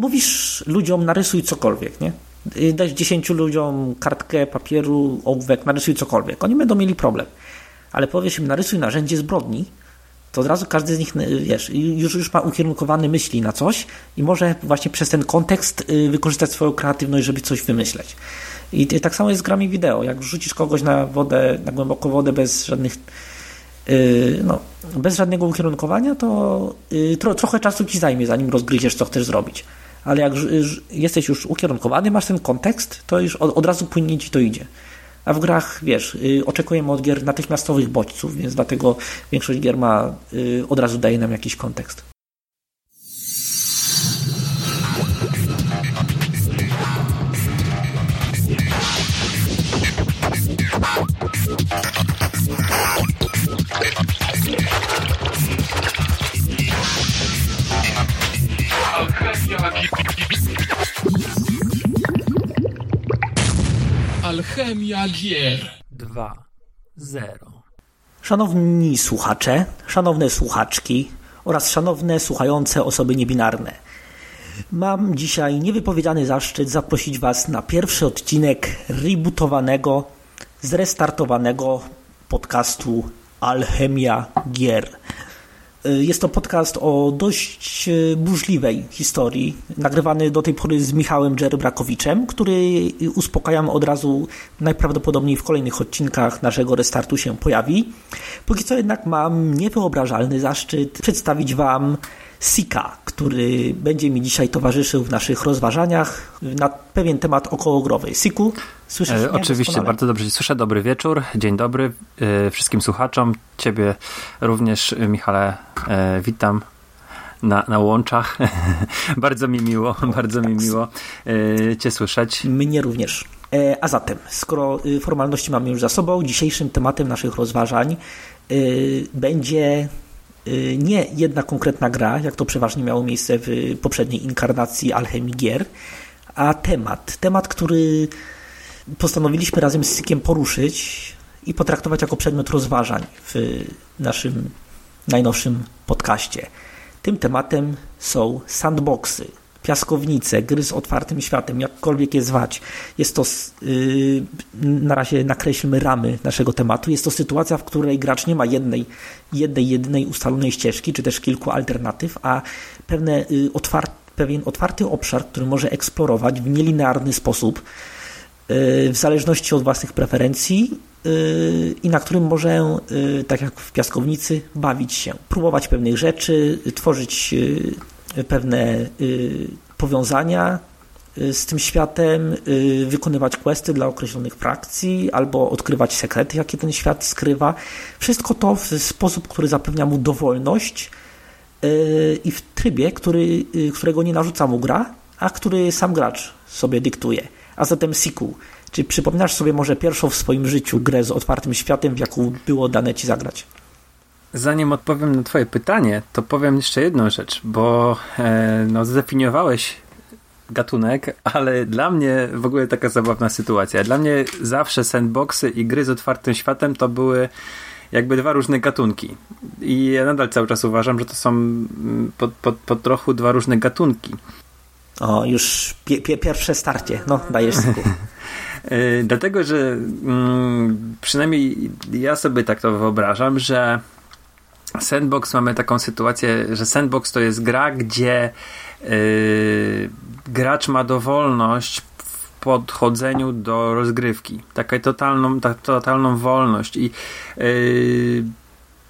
Mówisz ludziom, narysuj cokolwiek, nie? Dać 10 ludziom kartkę papieru, ołówek, narysuj cokolwiek. Oni będą mieli problem. Ale powiesz im, narysuj narzędzie zbrodni, to od razu każdy z nich, wiesz, już, już ma ukierunkowane myśli na coś i może właśnie przez ten kontekst y, wykorzystać swoją kreatywność, żeby coś wymyśleć. I tak samo jest z grami wideo. Jak rzucisz kogoś na wodę, na głęboką wodę bez żadnych y, no, bez żadnego ukierunkowania, to y, tro, trochę czasu ci zajmie, zanim rozgryziesz, co chcesz zrobić. Ale jak jesteś już ukierunkowany, masz ten kontekst, to już od, od razu płynnie ci to idzie. A w grach, wiesz, y, oczekujemy od gier natychmiastowych bodźców, więc dlatego większość gier ma, y, od razu daje nam jakiś kontekst. Alchemia gier 2.0 Szanowni słuchacze, szanowne słuchaczki oraz szanowne słuchające osoby niebinarne. Mam dzisiaj niewypowiedziany zaszczyt zaprosić Was na pierwszy odcinek rebootowanego, zrestartowanego podcastu Alchemia Gier. Y, jest to podcast o dość y, burzliwej historii, nagrywany do tej pory z Michałem Dżerbrakowiczem, który uspokajam od razu najprawdopodobniej w kolejnych odcinkach naszego restartu się pojawi. Póki co jednak mam niewyobrażalny zaszczyt przedstawić Wam Sika, który będzie mi dzisiaj towarzyszył w naszych rozważaniach na pewien temat okołogrowy. Siku, słyszysz e, mnie? Oczywiście, doskonale? bardzo dobrze słyszę. Dobry wieczór, dzień dobry e, wszystkim słuchaczom. Ciebie również, Michale, e, witam na, na łączach. bardzo mi miło, bardzo mi miło Cię słyszeć. Mnie również. A zatem, skoro y, formalności mamy już za sobą, dzisiejszym tematem naszych rozważań y, będzie nie jedna konkretna gra, jak to przeważnie miało miejsce w poprzedniej inkarnacji Alchemii Gier, a temat. Temat, który postanowiliśmy razem z Sykiem poruszyć i potraktować jako przedmiot rozważań w naszym najnowszym podcaście. Tym tematem są sandboxy, piaskownice, gry z otwartym światem, jakkolwiek je zwać. Jest to, yy, na razie nakreślmy ramy naszego tematu, jest to sytuacja, w której gracz nie ma jednej, jednej, jedynej ustalonej ścieżki, czy też kilku alternatyw, a pewne, yy, otwar pewien otwarty obszar, który może eksplorować w nielinearny sposób, yy, w zależności od własnych preferencji i na którym może, tak jak w piaskownicy, bawić się, próbować pewnych rzeczy, tworzyć pewne y, powiązania y, z tym światem, y, wykonywać questy dla określonych frakcji albo odkrywać sekrety, jakie ten świat skrywa. Wszystko to w sposób, który zapewnia mu dowolność i w trybie, który, którego nie narzuca mu gra, a który sam gracz sobie dyktuje. A zatem sequel. Czy przypominasz sobie może pierwszą w swoim życiu grę z otwartym światem, w jaką było dane ci zagrać? Zanim odpowiem na Twoje pytanie, to powiem jeszcze jedną rzecz, bo e, no, zdefiniowałeś gatunek, ale dla mnie w ogóle taka zabawna sytuacja. Dla mnie zawsze sandboxy i gry z otwartym światem to były jakby dwa różne gatunki. I ja nadal cały czas uważam, że to są po, po, po trochu dwa różne gatunki. O, już pie, pie, pierwsze starcie. No, dajesz skór. E, dlatego, że mm, przynajmniej ja sobie tak to wyobrażam, że Sandbox mamy taką sytuację, że sandbox to jest gra, gdzie yy, gracz ma dowolność w podchodzeniu do rozgrywki. Taką totalną, tak, totalną wolność. I yy,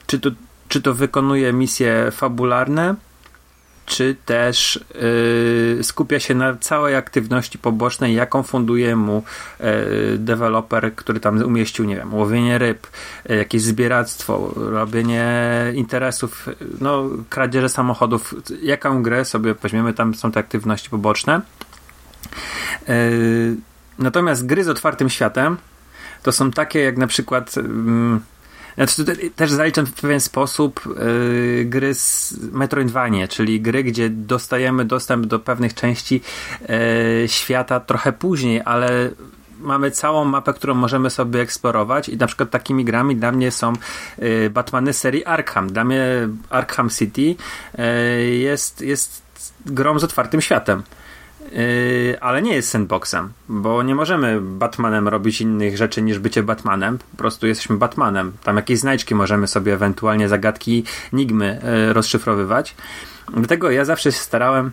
czy, to, czy to wykonuje misje fabularne, czy też yy, skupia się na całej aktywności pobocznej, jaką funduje mu yy, deweloper, który tam umieścił, nie wiem, łowienie ryb, yy, jakieś zbieractwo, robienie interesów, no, kradzieże samochodów, jaką grę sobie weźmiemy, tam są te aktywności poboczne. Natomiast gry z otwartym światem to są takie jak na przykład znaczy, też zaliczam w pewien sposób yy, gry z Metroidvania, czyli gry, gdzie dostajemy dostęp do pewnych części yy, świata trochę później, ale mamy całą mapę, którą możemy sobie eksplorować i na przykład takimi grami dla mnie są y, Batmany serii Arkham. Dla mnie Arkham City y, jest, jest grą z otwartym światem. Yy, ale nie jest sandboxem, bo nie możemy Batmanem robić innych rzeczy niż bycie Batmanem. Po prostu jesteśmy Batmanem. Tam jakieś znajdźki możemy sobie ewentualnie zagadki, nigmy yy, rozszyfrowywać. Dlatego ja zawsze się starałem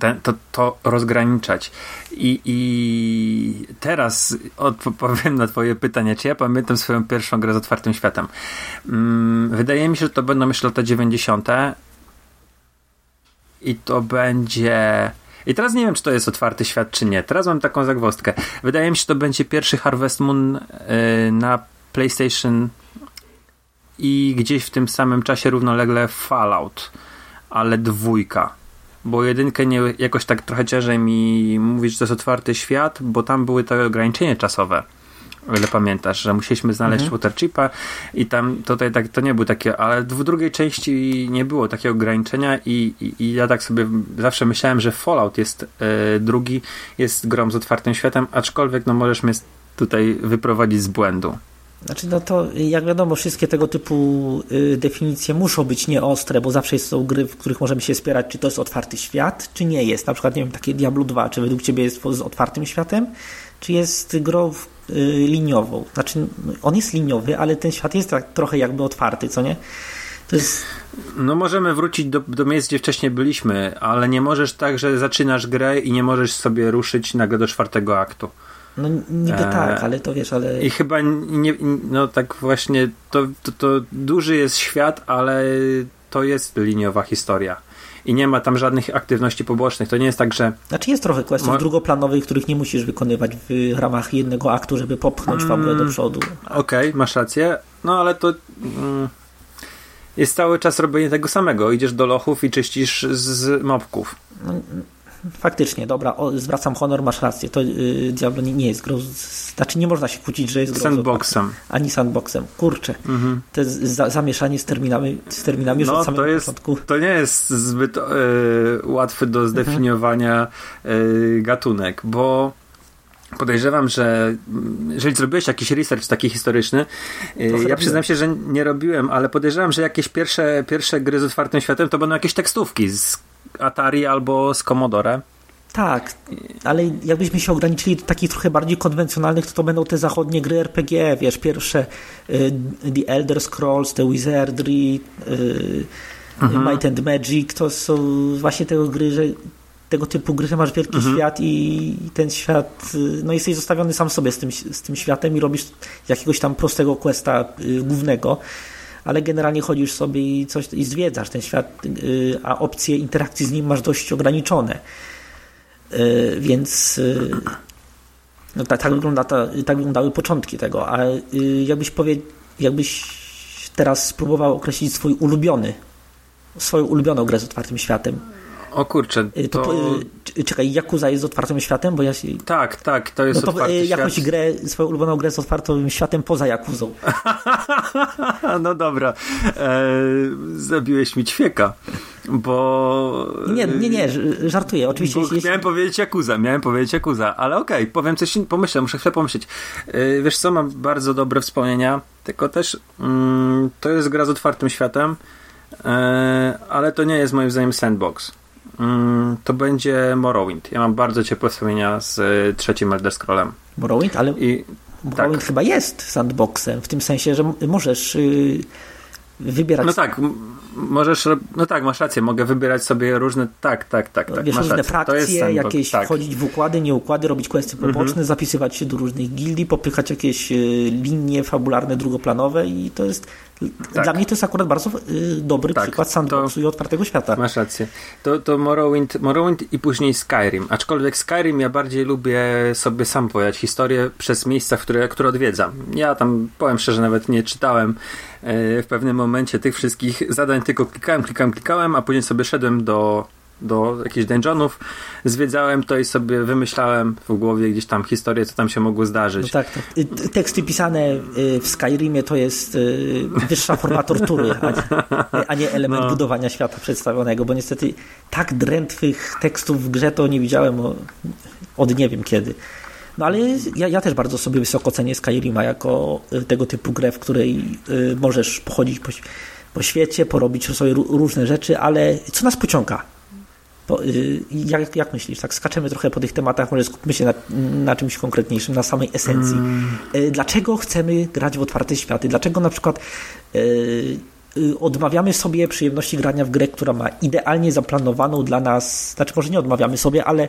ten, to, to rozgraniczać. I, I teraz odpowiem na Twoje pytanie, czy ja pamiętam swoją pierwszą grę z otwartym światem. Mm, wydaje mi się, że to będą myślę lata 90. I to będzie. I teraz nie wiem, czy to jest otwarty świat, czy nie. Teraz mam taką zagwostkę. Wydaje mi się, że to będzie pierwszy Harvest Moon yy, na PlayStation i gdzieś w tym samym czasie równolegle Fallout, ale dwójka bo jedynkę nie, jakoś tak trochę ciężej mi mówić, że to jest otwarty świat, bo tam były te ograniczenia czasowe. O ile pamiętasz, że musieliśmy znaleźć mhm. waterchipa i tam tutaj tak, to nie było takie, ale w drugiej części nie było takiego ograniczenia i, i, i ja tak sobie zawsze myślałem, że Fallout jest e, drugi, jest grom z otwartym światem, aczkolwiek no możesz mnie tutaj wyprowadzić z błędu. Znaczy, no to jak wiadomo, wszystkie tego typu y, definicje muszą być nieostre, bo zawsze są gry, w których możemy się spierać, czy to jest otwarty świat, czy nie jest. Na przykład, nie wiem, takie Diablo 2, czy według Ciebie jest z otwartym światem, czy jest grą y, liniową. Znaczy, on jest liniowy, ale ten świat jest tak trochę jakby otwarty, co nie? Jest... No możemy wrócić do, do miejsc, gdzie wcześniej byliśmy, ale nie możesz tak, że zaczynasz grę i nie możesz sobie ruszyć nagle do czwartego aktu. No niby e... tak, ale to wiesz, ale... I chyba nie, no tak właśnie, to, to, to duży jest świat, ale to jest liniowa historia i nie ma tam żadnych aktywności pobocznych. To nie jest tak, że. Znaczy jest trochę kwestii Mo... drugoplanowych, których nie musisz wykonywać w ramach jednego aktu, żeby popchnąć mm, fabułę do przodu. Okej, okay, masz rację. No ale to. Mm, jest cały czas robienie tego samego. Idziesz do lochów i czyścisz z mopków. No, faktycznie, dobra, o, zwracam honor, masz rację. To yy, Diablo nie, nie jest grą, znaczy nie można się kłócić, że jest grą sandboxem. Ani sandboxem. Kurczę, mhm. to za, zamieszanie z terminami, z terminami już no, od samego to jest, początku. To nie jest zbyt yy, łatwy do zdefiniowania yy, gatunek, bo podejrzewam, że jeżeli zrobiłeś jakiś research taki historyczny, y, ja przyznam się, że nie robiłem, ale podejrzewam, że jakieś pierwsze, pierwsze gry z otwartym światem to będą jakieś tekstówki z Atari albo z Commodore. Tak, ale jakbyśmy się ograniczyli do takich trochę bardziej konwencjonalnych, to to będą te zachodnie gry RPG, wiesz, pierwsze y, The Elder Scrolls, The Wizardry, y, mhm. Might and Magic, to są właśnie tego gry, że tego typu gry, że masz wielki mhm. świat i ten świat, y, no jesteś zostawiony sam sobie z tym, z tym światem i robisz jakiegoś tam prostego questa głównego, ale generalnie chodzisz sobie i coś i zwiedzasz ten świat, y, a opcje interakcji z nim masz dość ograniczone. Y, więc y, no, tak, tak, wygląda ta, tak wyglądały początki tego. A jakbyś powie, jakbyś teraz spróbował określić swój ulubiony, swoją ulubioną grę z otwartym światem, o kurczę, y, to... to... Y, czekaj, Yakuza jest z otwartym światem? Bo ja się... Tak, tak, to jest no to otwarty y, jakąś świat. grę, swoją ulubioną grę z otwartym światem poza Yakuzą. no dobra. E, zabiłeś mi ćwieka, bo... Nie, nie, nie, żartuję. Oczywiście. Bo jeśli... Miałem powiedzieć Yakuza, miałem powiedzieć Yakuza, ale okej, okay, powiem coś, pomyślę, muszę chwilę pomyśleć. E, wiesz co, mam bardzo dobre wspomnienia, tylko też mm, to jest gra z otwartym światem, e, ale to nie jest moim zdaniem sandbox. Mm, to będzie Morrowind. Ja mam bardzo ciepłe wspomnienia z y, trzecim Elder Scrollem. Morrowind? Ale I, Morrowind tak. chyba jest sandboxem, w tym sensie, że możesz y, wybierać... No tak, możesz, no tak, masz rację, mogę wybierać sobie różne, tak, tak, tak, tak Wiesz, różne rację. frakcje, jakieś tak. wchodzić w układy, nie układy, robić poboczne, mhm. zapisywać się do różnych gildii, popychać jakieś y, linie fabularne, drugoplanowe i to jest tak. Dla mnie to jest akurat bardzo y, dobry tak, przykład sandboxu i otwartego świata. Masz rację. To, to Morrowind, Morrowind i później Skyrim. Aczkolwiek Skyrim ja bardziej lubię sobie sam pojać historię przez miejsca, które, które odwiedzam. Ja tam, powiem szczerze, nawet nie czytałem w pewnym momencie tych wszystkich zadań, tylko klikałem, klikałem, klikałem, a później sobie szedłem do do jakichś dungeonów, zwiedzałem to i sobie wymyślałem w głowie gdzieś tam historię, co tam się mogło zdarzyć. No tak, tak. Teksty pisane y, w Skyrimie to jest y, wyższa forma tortury, a nie element no. budowania świata przedstawionego, bo niestety tak drętwych tekstów w grze to nie widziałem od nie wiem kiedy. No ale ja, ja, też bardzo sobie wysoko cenię Skyrima jako tego typu grę, w której możesz pochodzić po, po świecie, porobić sobie różne rzeczy, ale co nas pociąga? Bo, y, jak, jak myślisz? Tak skaczemy trochę po tych tematach, może skupmy się na, na czymś konkretniejszym, na samej esencji. Mm. Dlaczego chcemy grać w otwarte światy? Dlaczego na przykład odmawiamy sobie przyjemności grania w grę, która ma idealnie zaplanowaną dla nas, znaczy może nie odmawiamy sobie, ale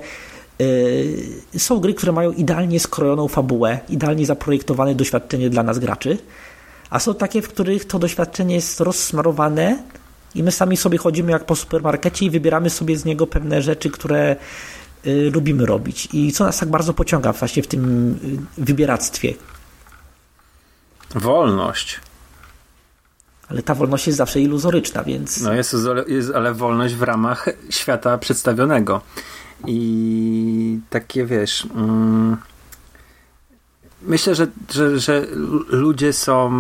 są gry, które mają idealnie skrojoną fabułę, idealnie zaprojektowane doświadczenie dla nas graczy, a są takie, w których to doświadczenie jest rozsmarowane i my sami sobie chodzimy jak po supermarkecie i wybieramy sobie z niego pewne rzeczy, które y, lubimy robić. I co nas tak bardzo pociąga właśnie w tym y, wybieractwie? Wolność. Ale ta wolność jest zawsze iluzoryczna, więc. No jest, jest ale wolność w ramach świata przedstawionego. I takie wiesz. Mm, myślę, że, że, że ludzie są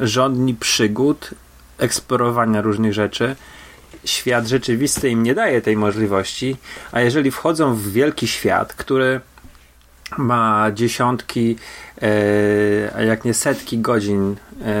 żądni przygód, eksplorowania różnych rzeczy. Świat rzeczywisty im nie daje tej możliwości, a jeżeli wchodzą w wielki świat, który ma dziesiątki, e, a jak nie setki godzin e,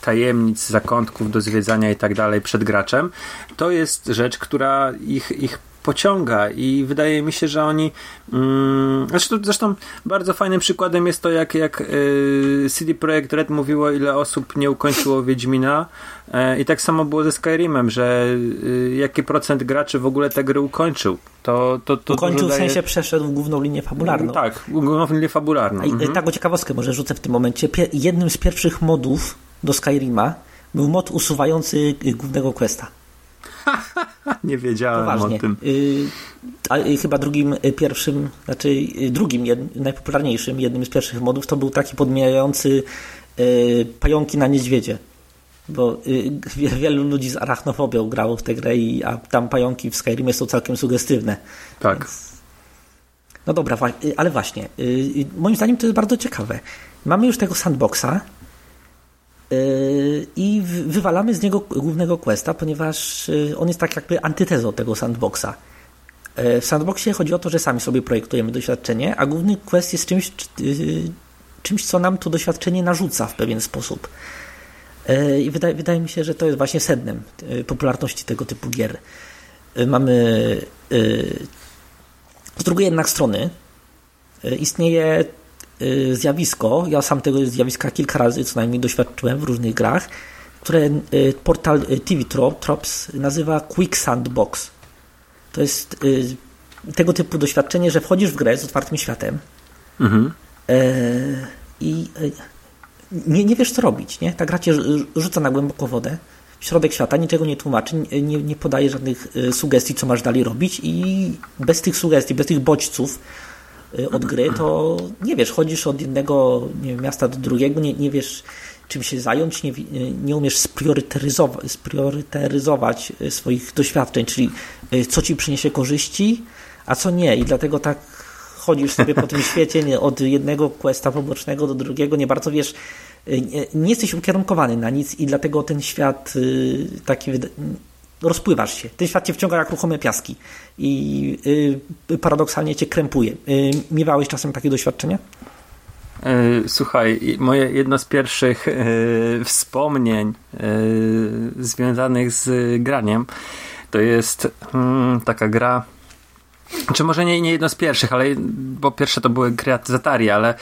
tajemnic, zakątków do zwiedzania i tak dalej przed graczem, to jest rzecz, która ich, ich pociąga i wydaje mi się, że oni mm, zresztą, zresztą bardzo fajnym przykładem jest to, jak, jak y, CD Projekt Red mówiło, ile osób nie ukończyło Wiedźmina y, i tak samo było ze Skyrimem, że y, jaki procent graczy w ogóle tę grę ukończył. To, to, to ukończył w sensie przeszedł w główną linię fabularną. Tak, główną linię fabularną. I, mhm. Taką ciekawostkę może rzucę w tym momencie. jednym z pierwszych modów do Skyrima był mod usuwający głównego questa. Nie wiedziałem Poważnie. o tym. Y, a y, chyba drugim, y, pierwszym, znaczy drugim, jed, najpopularniejszym, jednym z pierwszych modów to był taki podmijający pająki na niedźwiedzie. Bo wielu ludzi z arachnofobią grało w tę grę, i, a tam pająki w Skyrimie są całkiem sugestywne. Tak. Więc... No dobra, ale właśnie, moim zdaniem to jest bardzo ciekawe. Mamy już tego sandboxa, i wywalamy z niego głównego questa, ponieważ yy, on jest tak jakby antytezą tego sandboxa. Yy, w sandboxie chodzi o to, że sami sobie projektujemy doświadczenie, a główny quest jest czymś, czymś co nam to doświadczenie narzuca w pewien sposób. I wydaje, wydaje mi się, że to jest właśnie sednem popularności tego typu gier. Mamy z drugiej jednak strony istnieje zjawisko, ja sam tego zjawiska kilka razy co najmniej doświadczyłem w różnych grach, które y, portal y, TV Trops nazywa Quick Sandbox. To jest tego typu doświadczenie, że wchodzisz w grę z otwartym światem mhm. i nie, nie wiesz co robić. Nie? Ta gra cię rzuca na głęboką wodę w środek świata, niczego nie tłumaczy, nie, nie podaje żadnych sugestii, co masz dalej robić i bez tych sugestii, bez tych bodźców Y, od gry, to nie wiesz, chodzisz od jednego wiem, miasta do drugiego, nie, nie wiesz czym się zająć, nie, nie umiesz sprioryteryzować, sprioryteryzować y, swoich doświadczeń, czyli y, co ci przyniesie korzyści, a co nie. I dlatego tak chodzisz sobie po tym świecie nie, od jednego questa pobocznego do drugiego, nie bardzo wiesz, nie, nie jesteś ukierunkowany na nic i dlatego ten świat taki rozpływasz się. Ten świat cię wciąga jak ruchome piaski i yy, paradoksalnie cię krępuje. Yy, miewałeś czasem takie doświadczenia? E, słuchaj, moje jedno z pierwszych yy, wspomnień yy, związanych z graniem to jest mm, taka gra czy może nie, nie jedno z pierwszych, ale bo pierwsze to były gry Zatari, ale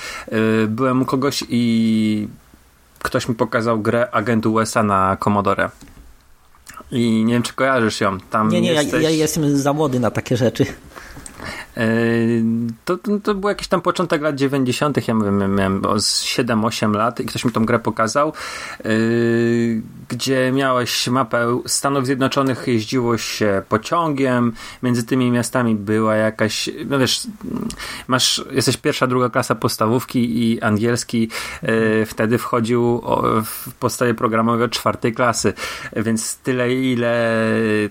byłem u kogoś i ktoś mi pokazał grę Agent USA na Commodore. I nie wiem, czy kojarzysz ją. Tam nie, nie, jesteś... ja, ja jestem za młody na takie rzeczy. To, to, to był jakiś tam początek lat 90. Ja miałem, miałem 7-8 lat i ktoś mi tą grę pokazał, yy, gdzie miałeś mapę Stanów Zjednoczonych, jeździło się pociągiem, między tymi miastami była jakaś, no wiesz, masz, jesteś pierwsza, druga klasa podstawówki i angielski yy, wtedy wchodził w podstawie programowej od czwartej klasy, więc tyle ile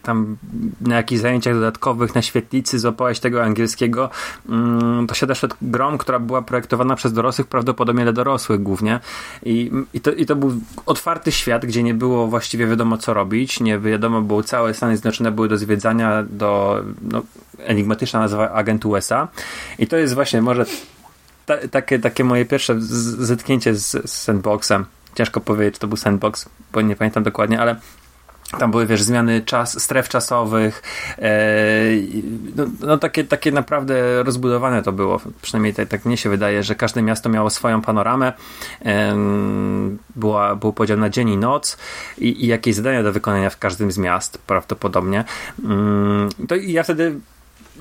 tam na jakichś zajęciach dodatkowych na świetlicy złapałeś tego angielskiego angielskiego, mm, to też przed grą, która była projektowana przez dorosłych, prawdopodobnie dla dorosłych głównie. I, i, to, I to był otwarty świat, gdzie nie było właściwie wiadomo co robić, nie wiadomo było, całe Stany Zjednoczone były do zwiedzania, do no, enigmatyczna nazwa Agent USA. I to jest właśnie może ta, takie, takie moje pierwsze zetknięcie z, z sandboxem. Ciężko powiedzieć, czy to był sandbox, bo nie pamiętam dokładnie, ale tam były, wiesz, zmiany czas, stref czasowych, e, no, no, takie, takie naprawdę rozbudowane to było, przynajmniej tak, tak mnie się wydaje, że każde miasto miało swoją panoramę, była, był podział na dzień i noc i, i jakieś zadania do wykonania w każdym z miast, prawdopodobnie. Mm, to ja wtedy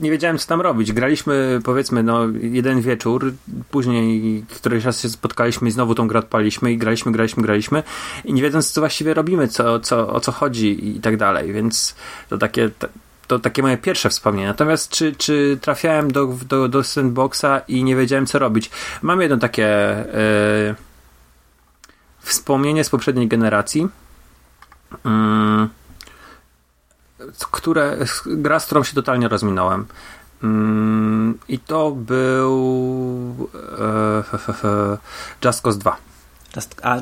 nie wiedziałem, co tam robić. Graliśmy, powiedzmy, no, jeden wieczór, później któryś raz się spotkaliśmy i znowu tą grę odpaliśmy i graliśmy, graliśmy, graliśmy i nie wiedząc, co właściwie robimy, co, co, o co chodzi i tak dalej, więc to takie... To takie moje pierwsze wspomnienie. Natomiast czy, czy trafiałem do, do, do sandboxa i nie wiedziałem, co robić? Mam jedno takie yy, wspomnienie z poprzedniej generacji. Yy które, gra, z którą się totalnie rozminąłem. Mm, I to był e, Just Cause 2. Just, a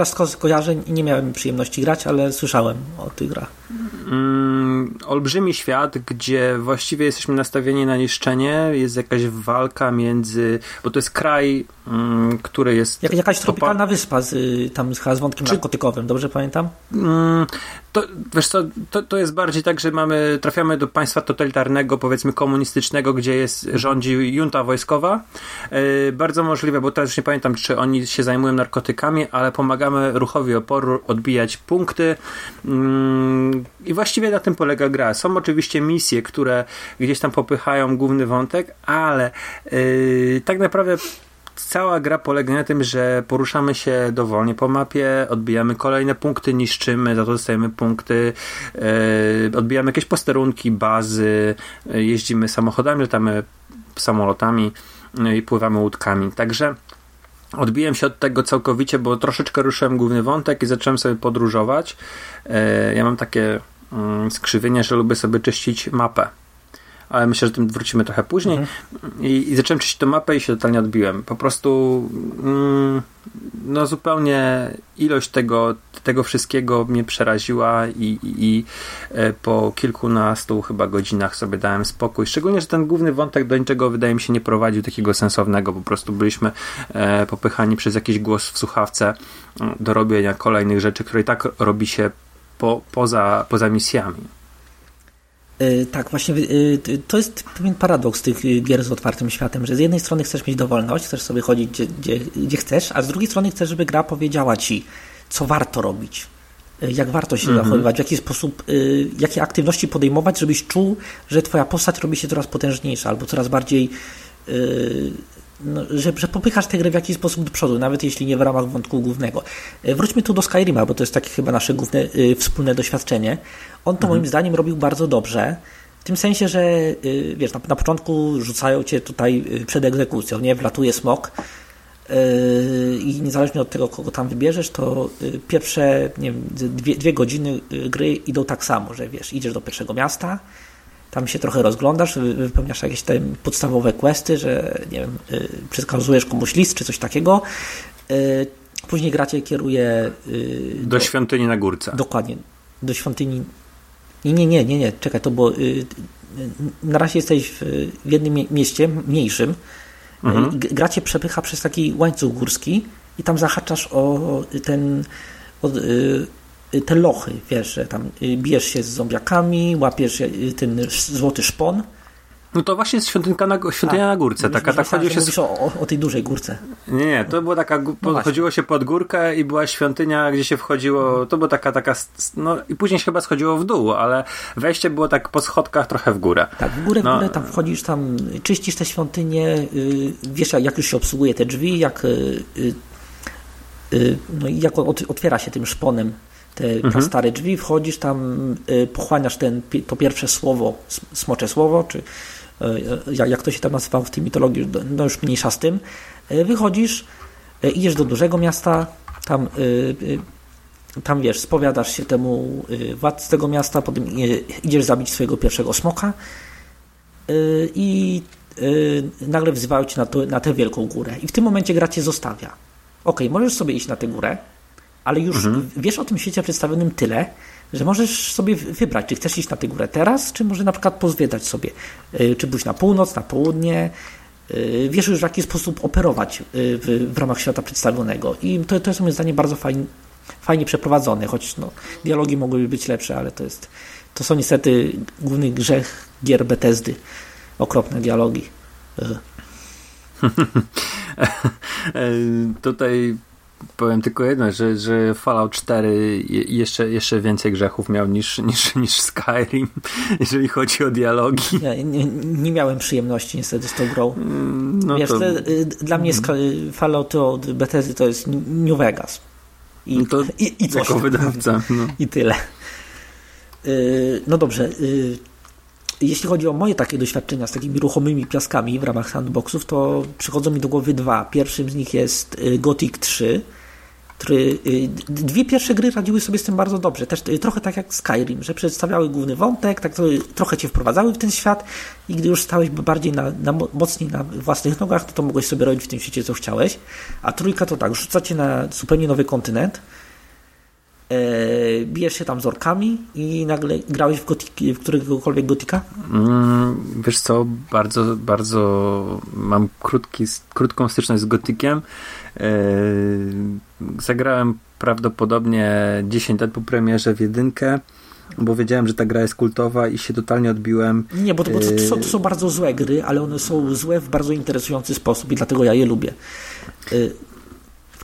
Just Cause kojarzę nie miałem przyjemności grać, ale słyszałem o tych grach. Mm, olbrzymi świat, gdzie właściwie jesteśmy nastawieni na niszczenie, jest jakaś walka między, bo to jest kraj, mm, który jest... Jak, jakaś tropikalna wyspa z, tam z, z wątkiem Czy... narkotykowym, dobrze pamiętam? Mm, to, wiesz co, to, to jest bardziej tak, że mamy, trafiamy do państwa totalitarnego, powiedzmy komunistycznego, gdzie jest, rządzi junta wojskowa. Yy, bardzo możliwe, bo teraz już nie pamiętam, czy oni się zajmują narkotykami, ale pomagamy ruchowi oporu odbijać punkty. Yy, I właściwie na tym polega gra. Są oczywiście misje, które gdzieś tam popychają główny wątek, ale yy, tak naprawdę cała gra polega na tym, że poruszamy się dowolnie po mapie, odbijamy kolejne punkty, niszczymy, za to dostajemy punkty, yy, odbijamy jakieś posterunki, bazy, yy, jeździmy samochodami, latamy samolotami yy, i pływamy łódkami. Także Odbiłem się od tego całkowicie, bo troszeczkę ruszyłem główny wątek i zacząłem sobie podróżować. Ja mam takie mm, skrzywienie, że lubię sobie czyścić mapę ale myślę, że tym wrócimy trochę później. Mhm. I, I, zacząłem czyścić tę mapę i się totalnie odbiłem. Po prostu mm, no zupełnie ilość tego, tego wszystkiego mnie przeraziła i, i, i e, po kilkunastu chyba godzinach sobie dałem spokój. Szczególnie, że ten główny wątek do niczego wydaje mi się nie prowadził takiego sensownego. Po prostu byliśmy e, popychani przez jakiś głos w słuchawce do robienia kolejnych rzeczy, które i tak robi się po, poza, poza misjami. E, tak, właśnie e, to jest pewien paradoks tych e, gier z otwartym światem, że z jednej strony chcesz mieć dowolność, chcesz sobie chodzić gdzie, gdzie, gdzie chcesz, a z drugiej strony chcesz, żeby gra powiedziała ci, co warto robić, jak warto się mhm. zachowywać, w jaki sposób, jakie aktywności podejmować, żebyś czuł, że twoja postać robi się coraz potężniejsza albo coraz bardziej no, że, że popychasz tę grę w jakiś sposób do przodu, nawet jeśli nie w ramach wątku głównego. E, wróćmy tu do Skyrima, bo to jest takie chyba nasze główne y, wspólne doświadczenie. On to mhm. moim zdaniem robił bardzo dobrze. W tym sensie, że y, wiesz, na, na początku rzucają cię tutaj przed egzekucją, nie? Wlatuje smok i niezależnie od tego, kogo tam wybierzesz, to pierwsze nie wiem, dwie, dwie godziny gry idą tak samo, że wiesz, idziesz do pierwszego miasta, tam się trochę rozglądasz, wypełniasz jakieś te podstawowe questy, że nie wiem, y, przekazujesz komuś list czy coś takiego. Y, później gracie kieruje y, do, do świątyni na górce. Dokładnie. Do świątyni. Nie, nie, nie, nie, nie. czekaj, to bo na razie jesteś w, jednym mieście mniejszym. Mhm. Gracie przepycha przez taki łańcuch górski i tam zahaczasz o ten o, te lochy, wiesz, że tam y, bijesz się z zombiakami, łapiesz y, ten złoty szpon. No to właśnie jest świątynka na, świątynia A, na górce. Taka, tak chodziło się. Z... O, o, tej dużej górce. Nie, nie, to była taka. No chodziło się pod górkę i była świątynia, gdzie się wchodziło. To była taka, taka. No i później się chyba schodziło w dół, ale wejście było tak po schodkach trochę w górę. Tak, w górę, no. w górę tam wchodzisz, tam czyścisz te świątynie, wiesz, jak już się obsługuje te drzwi, jak. no i jak otwiera się tym szponem te mhm. stare drzwi, wchodzisz tam, y, pochłaniasz ten, to pierwsze słowo, smocze słowo, czy y, jak to się tam nazywało w tej mitologii, no już mniejsza z tym, y, wychodzisz, idziesz do dużego miasta, tam, tam wiesz, spowiadasz się temu władcy tego miasta, potem idziesz zabić swojego pierwszego smoka i nagle wzywają cię na, to, na tę wielką górę i w tym momencie gra cię zostawia. Ok, możesz sobie iść na tę górę, ale już mhm. wiesz o tym świecie przedstawionym tyle, że możesz sobie wybrać, czy chcesz iść na tę górę teraz, czy może na przykład pozwiedzać sobie, y, czy pójść na północ, na południe. Y, wiesz już w jaki sposób operować y, w, w ramach świata przedstawionego. I to, to jest moim zdaniem bardzo fajny, fajnie przeprowadzony, choć no, dialogi mogłyby być lepsze, ale to jest to są niestety główny grzech gier Bethesdy. Okropne dialogi. Tutaj powiem tylko jedno, że, że Fallout 4 jeszcze, jeszcze więcej grzechów miał niż, niż, niż Skyrim, jeżeli chodzi o dialogi. Nie, nie, nie miałem przyjemności niestety z tą grą. Mm, no Wiesz, to... te, dla mnie. Fallout od Bethesdy to jest New Vegas. I, no to i, i coś jako wydawca. No. I tyle. Y, no dobrze. Y, jeśli chodzi o moje takie doświadczenia z takimi ruchomymi piaskami w ramach sandboxów, to przychodzą mi do głowy dwa. Pierwszym z nich jest y, Gothic 3, który dwie pierwsze gry radziły sobie z tym bardzo dobrze. Też trochę tak jak Skyrim, że przedstawiały główny wątek, tak trochę cię wprowadzały w ten świat i gdy już stałeś bardziej na, na mocniej na własnych nogach, to, to mogłeś sobie robić w tym świecie co chciałeś. A trójka to tak, rzuca cię na zupełnie nowy kontynent, bijesz się tam z orkami i nagle grałeś w, gotyki, w któregokolwiek gotika? Mm, wiesz co, bardzo, bardzo mam krótki, krótką styczność z gotykiem. E, zagrałem prawdopodobnie 10 lat po premierze w jedynkę bo wiedziałem, że ta gra jest kultowa i się totalnie odbiłem. Nie, bo to, bo to, są, to są bardzo złe gry, ale one są złe w bardzo interesujący sposób i dlatego ja je lubię.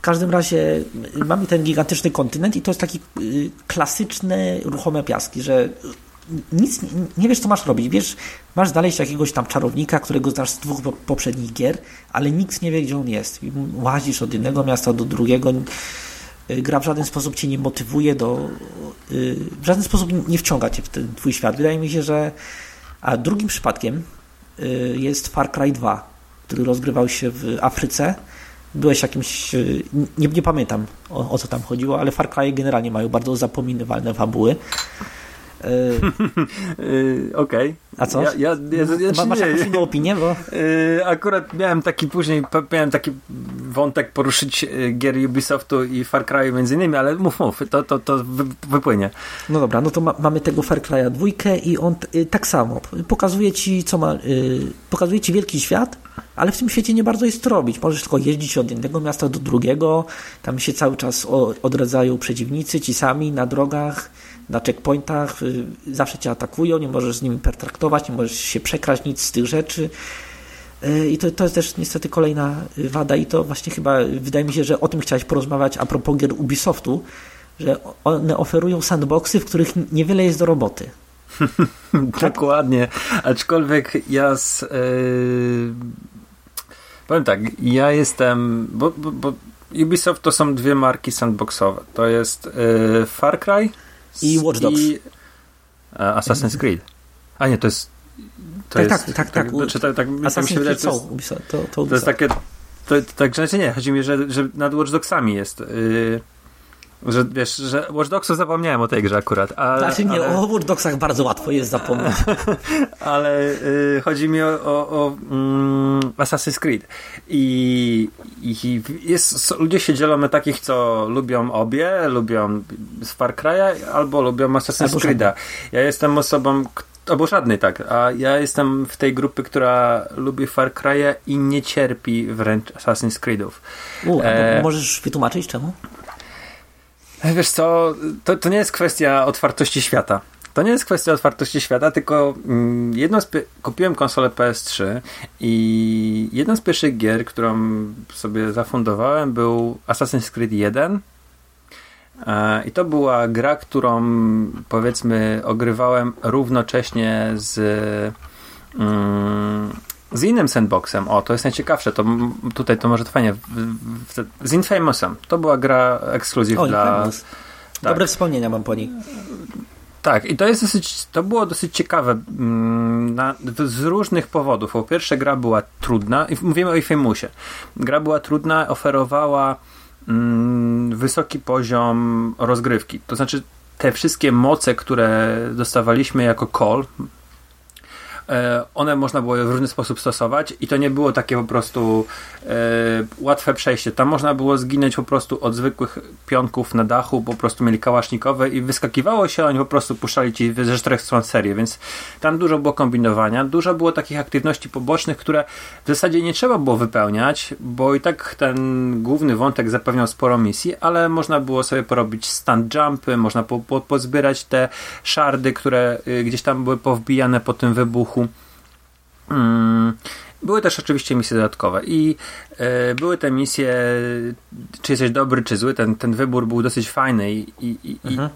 W każdym razie mamy ten gigantyczny kontynent i to jest taki y, klasyczny ruchome piaski, że nic nie, wiesz, co masz robić. Wiesz, masz znaleźć jakiegoś tam czarownika, którego znasz z dwóch poprzednich gier, ale nikt nie wie, gdzie on jest. Łazisz od jednego miasta do drugiego. Y, gra w żaden sposób cię nie motywuje do. Y, w żaden sposób nie wciąga cię w ten twój świat. Wydaje mi się, że. A drugim przypadkiem jest Far Cry 2, który rozgrywał się w Afryce byłeś jakimś, e, nie, nie pamiętam o, o, co tam chodziło, ale Far Cry generalnie mają bardzo zapominywalne fabuły. E, e, okej. Okay. A co? Ja, ja, ja, Ma, masz jakąś inną opinię? Bo... Akurat miałem taki później, miałem taki wątek poruszyć gier Ubisoftu i Far Cry między innymi, ale mów, mów, to, to, to wypłynie. No dobra, no to ma, mamy tego Far Cry'a dwójkę i on tak samo pokazuje ci, co ma, pokazuje ci wielki świat, ale w tym świecie nie bardzo jest robić. Możesz tylko jeździć od jednego miasta do drugiego, tam się cały czas odradzają przeciwnicy, ci sami na drogach, na checkpointach, y, zawsze cię atakują, nie możesz z nimi pertraktować, nie możesz się przekraść, nic z tych rzeczy. Y, I to, to jest też niestety kolejna wada i to właśnie chyba wydaje mi się, że o tym chciałeś porozmawiać a propos gier Ubisoftu, że one oferują sandboxy, w których niewiele jest do roboty. Dokładnie. Aczkolwiek ja z, yy, Powiem tak, ja jestem. Bo, bo, bo Ubisoft to są dwie marki sandboxowe. To jest y, Far Cry i Watch Dogs. I Assassin's Creed. A nie, to jest. To tak, jest, tak, tak, tak. Tak, tak, tak Assassin's Creed to, jest, to, to, to jest takie. To, tak, znaczy nie, chodzi mi, że, że nad Watch Dogsami jest. Yy, że wiesz, że Watch Dogsów zapomniałem o tej grze akurat. A, znaczy nie, ale... o Watch Dogsach bardzo łatwo jest zapomnieć. ale y, chodzi mi o, o, o mm, Assassin's Creed. I, i jest, ludzie się dzielą na takich, co lubią obie, lubią z Far Cry'a albo lubią Assassin's Creed'a. Ja jestem osobą, Albo żadnej, tak. A ja jestem w tej grupy, która lubi Far Cry'a i nie cierpi wręcz Assassin's Creed'ów. U, e... Możesz wytłumaczyć czemu? Wiesz co, to, to nie jest kwestia otwartości świata. To nie jest kwestia otwartości świata, tylko mm, jedną z kupiłem konsolę PS3 i jedną z pierwszych gier, którą sobie zafundowałem był Assassin's Creed 1 e, i to była gra, którą powiedzmy ogrywałem równocześnie z mm, z innym sandboxem. O, to jest najciekawsze. To tutaj to może to fajnie. Z Infamousem. To była gra ekskluzyw dla. Infamous. Tak. Dobre wspomnienia mam po niej. Tak, i to jest dosyć, to było dosyć ciekawe mm, na, z różnych powodów. Po pierwsze, gra była trudna, i mówimy o Infamousie. Gra była trudna, oferowała mm, wysoki poziom rozgrywki. To znaczy, te wszystkie moce, które dostawaliśmy jako call, one można było w różny sposób stosować i to nie było takie po prostu e, łatwe przejście. Tam można było zginąć po prostu od zwykłych pionków na dachu, po prostu mieli kałasznikowe i wyskakiwało się, oni po prostu puszczali ci ze czterech stron serię, więc tam dużo było kombinowania, dużo było takich aktywności pobocznych, które w zasadzie nie trzeba było wypełniać, bo i tak ten główny wątek zapewniał sporo misji, ale można było sobie porobić stand jumpy, można po, po, pozbierać te szardy, które y, gdzieś tam były powbijane po tym wybuchu. Mm. Były też oczywiście misje dodatkowe i y, były te misje, czy jesteś dobry, czy zły, ten, ten wybór był dosyć fajny i, i, mhm. i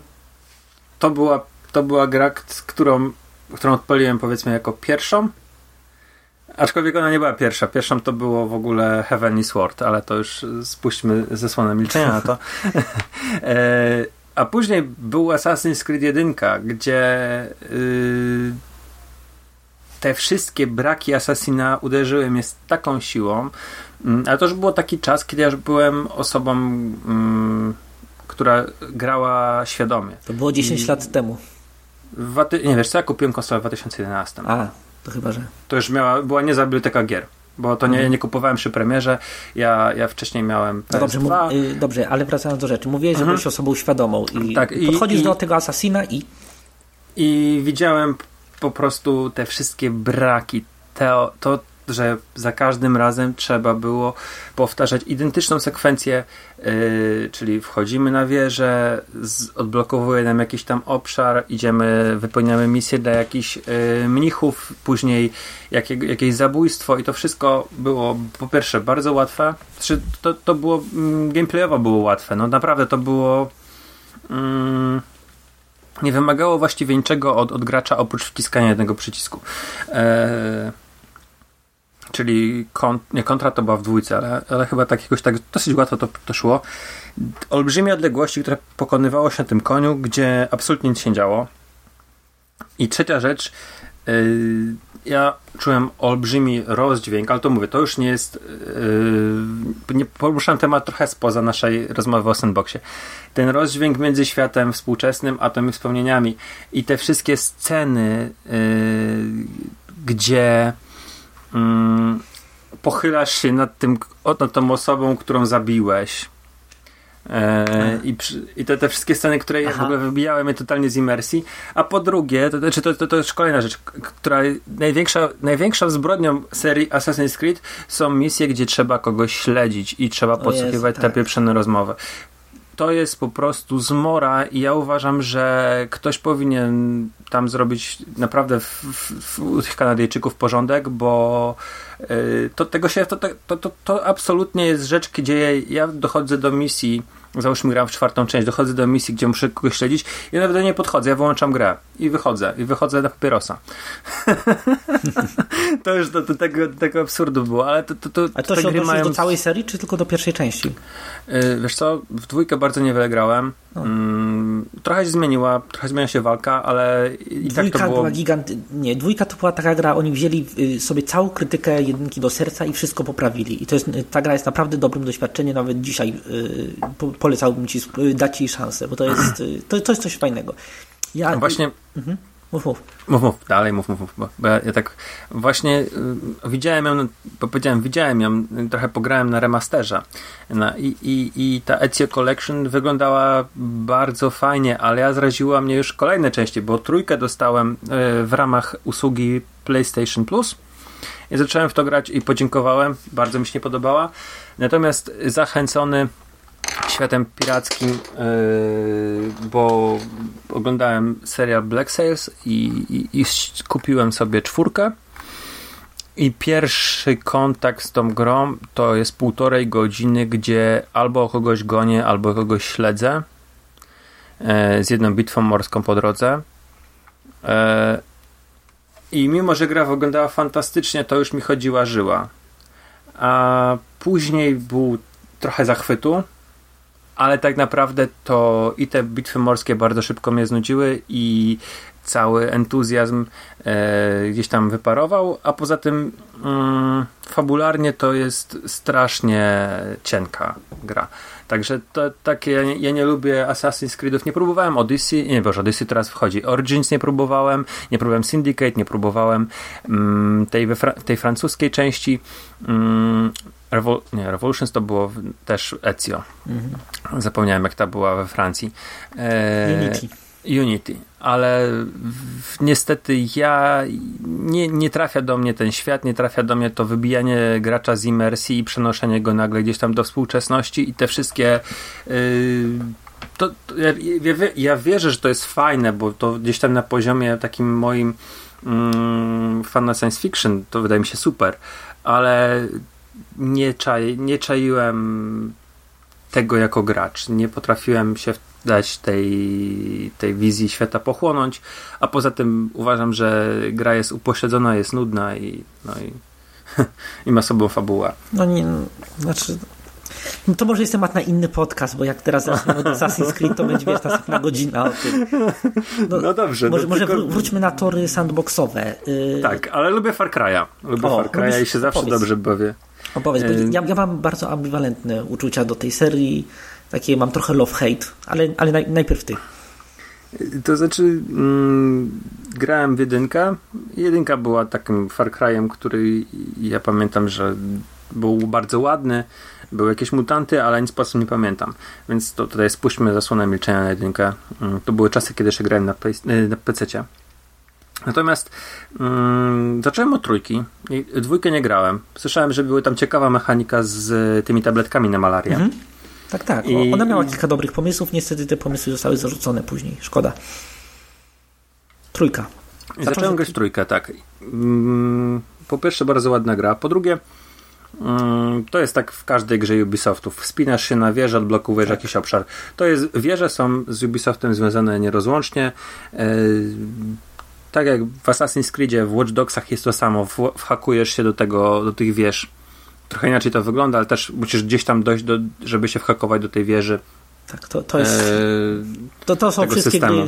to, była, to była gra, którą, którą odpaliłem powiedzmy jako pierwszą, Aczkolwiek ona nie była pierwsza. Pierwszą to było w ogóle Heavenly Sword, ale to już spuśćmy ze milczenia na to. e, a później był Assassin's Creed 1, gdzie yy, te wszystkie braki Assassina uderzyły mnie z taką siłą, yy, ale to już było taki czas, kiedy ja już byłem osobą, yy, która grała świadomie. To było 10 lat temu. nie wiesz co, ja kupiłem konsolę w 2011. A, to chyba, że... To już miała, była niezła biblioteka gier bo to nie, mhm. nie kupowałem przy premierze. Ja, ja wcześniej miałem. No dobrze, y, dobrze, ale wracając do rzeczy. Mówiłeś, mhm. że byłeś osobą świadomą i tak, podchodzisz i, do tego Assassina i. I widziałem po prostu te wszystkie braki. To, to że za każdym razem trzeba było powtarzać identyczną sekwencję, yy, czyli wchodzimy na wieżę, z, odblokowuje nam jakiś tam obszar, idziemy, wypełniamy misję dla jakichś yy, mnichów, później jakie, jakieś zabójstwo i to wszystko było po pierwsze bardzo łatwe, znaczy to, to było mm, gameplayowo było łatwe, no naprawdę to było mm, nie wymagało właściwie niczego od, od gracza oprócz wciskania jednego przycisku. Eee, czyli kont, nie, kontra to była w dwójce, ale, ale chyba tak jakoś tak dosyć łatwo to, to szło. Olbrzymie odległości, które pokonywało się na tym koniu, gdzie absolutnie nic się działo. I trzecia rzecz, ja czułem olbrzymi rozdźwięk, ale to mówię, to już nie jest. Yy, nie poruszam temat trochę spoza naszej rozmowy o sandboxie. Ten rozdźwięk między światem współczesnym a tymi wspomnieniami i te wszystkie sceny, yy, gdzie mm, pochylasz się nad tym, nad tą osobą, którą zabiłeś. E, I, przy, I te, te wszystkie sceny, które ja w ogóle wybijały mnie totalnie z imersji. A po drugie, to, to, to, to jest kolejna rzecz, która największa, największą zbrodnią serii Assassin's Creed są misje, gdzie trzeba kogoś śledzić i trzeba podsłuchiwać tak. te pieprzone rozmowy to jest po prostu zmora i ja uważam, że ktoś powinien tam zrobić naprawdę w, w, u tych Kanadyjczyków porządek, bo y, to tego się, to, to, to, to absolutnie jest rzecz, gdzie ja dochodzę do misji załóżmy gram w czwartą część, dochodzę do misji, gdzie muszę kogoś śledzić i nawet do niej podchodzę, ja wyłączam grę i wychodzę, i wychodzę na papierosa. to już do, do, tego, do tego absurdu było, ale to, to, to, A to się odnosi mają... do całej serii, czy tylko do pierwszej części? Yy, wiesz co, w dwójkę bardzo niewiele grałem. Mm, trochę się zmieniła, trochę zmienia się walka, ale i dwójka tak to było... była gigant... Nie, dwójka to była taka gra, oni wzięli y, sobie całą krytykę jedynki do serca i wszystko poprawili. I to jest, ta gra jest naprawdę dobrym doświadczeniem, nawet dzisiaj yy, polecałbym ci dać jej szansę, bo to jest, to, to jest coś fajnego. Ja, no właśnie. Mhm. Mów, mów. Mów, mów, dalej, mów, mów, mów bo, ja, ja, tak właśnie y, widziałem ją, bo powiedziałem, widziałem ją, trochę pograłem na remasterze na, i, i, i ta Ezio Collection wyglądała bardzo fajnie, ale ja zraziła mnie już kolejne części, bo trójkę dostałem y, w ramach usługi PlayStation Plus i zacząłem w to grać i podziękowałem, bardzo mi się nie podobała, natomiast zachęcony światem pirackim, yy, bo oglądałem serial Black Sails i, i, i, kupiłem sobie czwórkę. I pierwszy kontakt z tą grą to jest półtorej godziny, gdzie albo kogoś gonię, albo kogoś śledzę yy, z jedną bitwą morską po drodze. Yy, I mimo, że gra wyglądała fantastycznie, to już mi chodziła żyła. A później był trochę zachwytu ale tak naprawdę to i te bitwy morskie bardzo szybko mnie znudziły i cały entuzjazm e, gdzieś tam wyparował, a poza tym mm, fabularnie to jest strasznie cienka gra. Także to takie, ja nie, ja nie lubię Assassin's Creedów, nie próbowałem Odyssey, nie boże, Odyssey teraz wchodzi, Origins nie próbowałem, nie próbowałem Syndicate, nie próbowałem mm, tej, fra tej francuskiej części, mm, Revol nie, Revolutions to było też Ezio. Mhm. Zapomniałem jak ta była we Francji. E, Unity. Unity, ale w, niestety ja nie, nie trafia do mnie ten świat, nie trafia do mnie to wybijanie gracza z imersji i przenoszenie go nagle gdzieś tam do współczesności i te wszystkie yy, to, to ja, ja, ja, wierzę, że to jest fajne, bo to gdzieś tam na poziomie takim moim mm, fan na science fiction to wydaje mi się super, ale nie, czai, nie czaiłem tego jako gracz. Nie potrafiłem się dać tej, tej wizji świata pochłonąć, a poza tym uważam, że gra jest upośledzona, jest nudna i, no i, i ma sobą fabułę. No nie, znaczy no to może jest temat na inny podcast, bo jak teraz zaczniemy od Assassin's Creed, to będzie wiesz, następna godzina o tym. No, no dobrze. Może, no może tylko... wróćmy na tory sandboxowe. Y, tak, ale lubię Far Cry'a. Lubię o, Far Cry'a i się zawsze opowiedz. dobrze bawię. Opowiedz, bo y- ja, ja mam bardzo ambiwalentne uczucia do tej serii takie mam trochę love-hate, ale, ale naj, najpierw ty. To znaczy, mm, grałem w jedynkę. Jedynka była takim Far Cry'em, który ja pamiętam, że był bardzo ładny. Były jakieś mutanty, ale nic po nie pamiętam. Więc to tutaj spuśćmy zasłonę milczenia na jedynkę. Mm, to były czasy, kiedy jeszcze grałem na, y, na PC. Natomiast mm, zacząłem od trójki. Dwójkę nie grałem. Słyszałem, że były tam ciekawa mechanika z tymi tabletkami na malarię. Mhm. Tak, tak. I... Ona miała kilka dobrych pomysłów, niestety te pomysły zostały zarzucone później. Szkoda. Trójka. Zacząłem, Zacząłem grać w trójkę, tak. Mm, po pierwsze, bardzo ładna gra. Po drugie, mm, to jest tak w każdej grze Ubisoftów. Wspinasz się na wieżę, odblokowujesz tak. jakiś obszar. To jest, wieże są z Ubisoftem związane nierozłącznie. E, tak jak w Assassin's Creedzie, w Watch Dogsach jest to samo. Whakujesz się do tego, do tych wież trochę inaczej to wygląda, ale też musisz gdzieś tam dojść, do, żeby się whakować do tej wieży. Tak, to, to jest. to, to są wszystkie gry,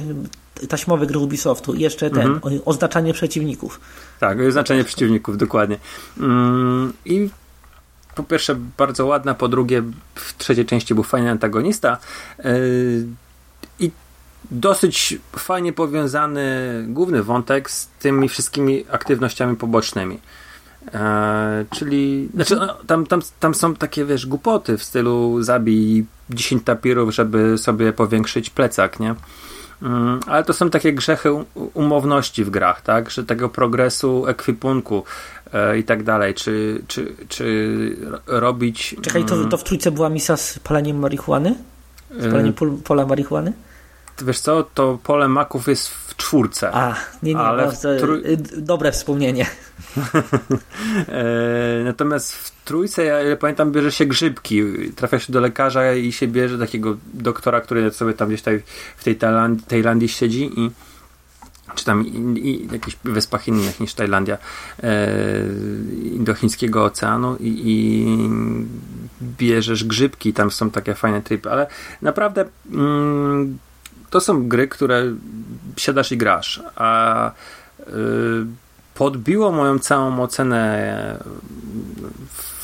taśmowe gry Ubisoftu. I jeszcze ten, mhm. oznaczanie przeciwników. Tak, oznaczanie przeciwników, dokładnie. Mm, I po pierwsze bardzo ładna, po drugie w trzeciej części był fajny antagonista. Yy, I dosyć fajnie powiązany główny wątek z tymi wszystkimi aktywnościami pobocznymi. E, czyli, znaczy, no, tam, tam, tam są takie, wiesz, głupoty w stylu zabij 10 tapirów, żeby sobie powiększyć plecak, nie? Mm, ale to są takie grzechy umowności w grach, tak? Że tego progresu, ekwipunku e, i tak dalej. Czy, czy, czy robić. Czekaj, to, mm, to w trójce była misja z paleniem marihuany? Z paleniem e, pola marihuany? Wiesz co, to pole maków jest w czwórce. A, nie, nie, ale no, trój... Y, dobre wspomnienie. e, natomiast w trójce, ja, ja pamiętam, bierze się grzybki. Trafia się do lekarza i się bierze takiego doktora, który sobie tam gdzieś tutaj w tej Tajlandii, Tajlandii siedzi i czy tam i, i jakichś wyspach innych niż Tajlandia, e, do Chińskiego Oceanu i, i, bierzesz grzybki, tam są takie fajne tripy, ale naprawdę mm, to są gry, które siadasz i grasz, a y, podbiło moją całą ocenę w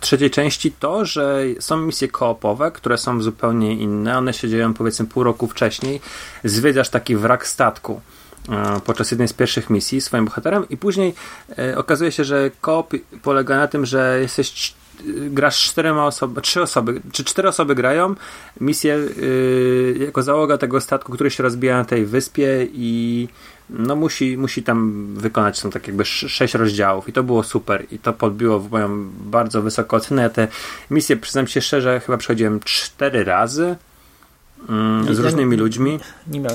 trzeciej części to, że są misje koopowe, które są zupełnie inne. One się dzieją powiedzmy pół roku wcześniej. Zwiedzasz taki wrak statku y, podczas jednej z pierwszych misji swoim bohaterem i później y, okazuje się, że koop polega na tym, że jesteś grasz czterema osobami, trzy osoby, czy cztery osoby grają misję yy, jako załoga tego statku, który się rozbija na tej wyspie i no musi, musi tam wykonać, są tak jakby sześć rozdziałów i to było super i to podbiło w moją bardzo wysoką ocenę. Ja te misje, przyznam się szczerze, chyba przechodziłem cztery razy mm, z różnymi ludźmi.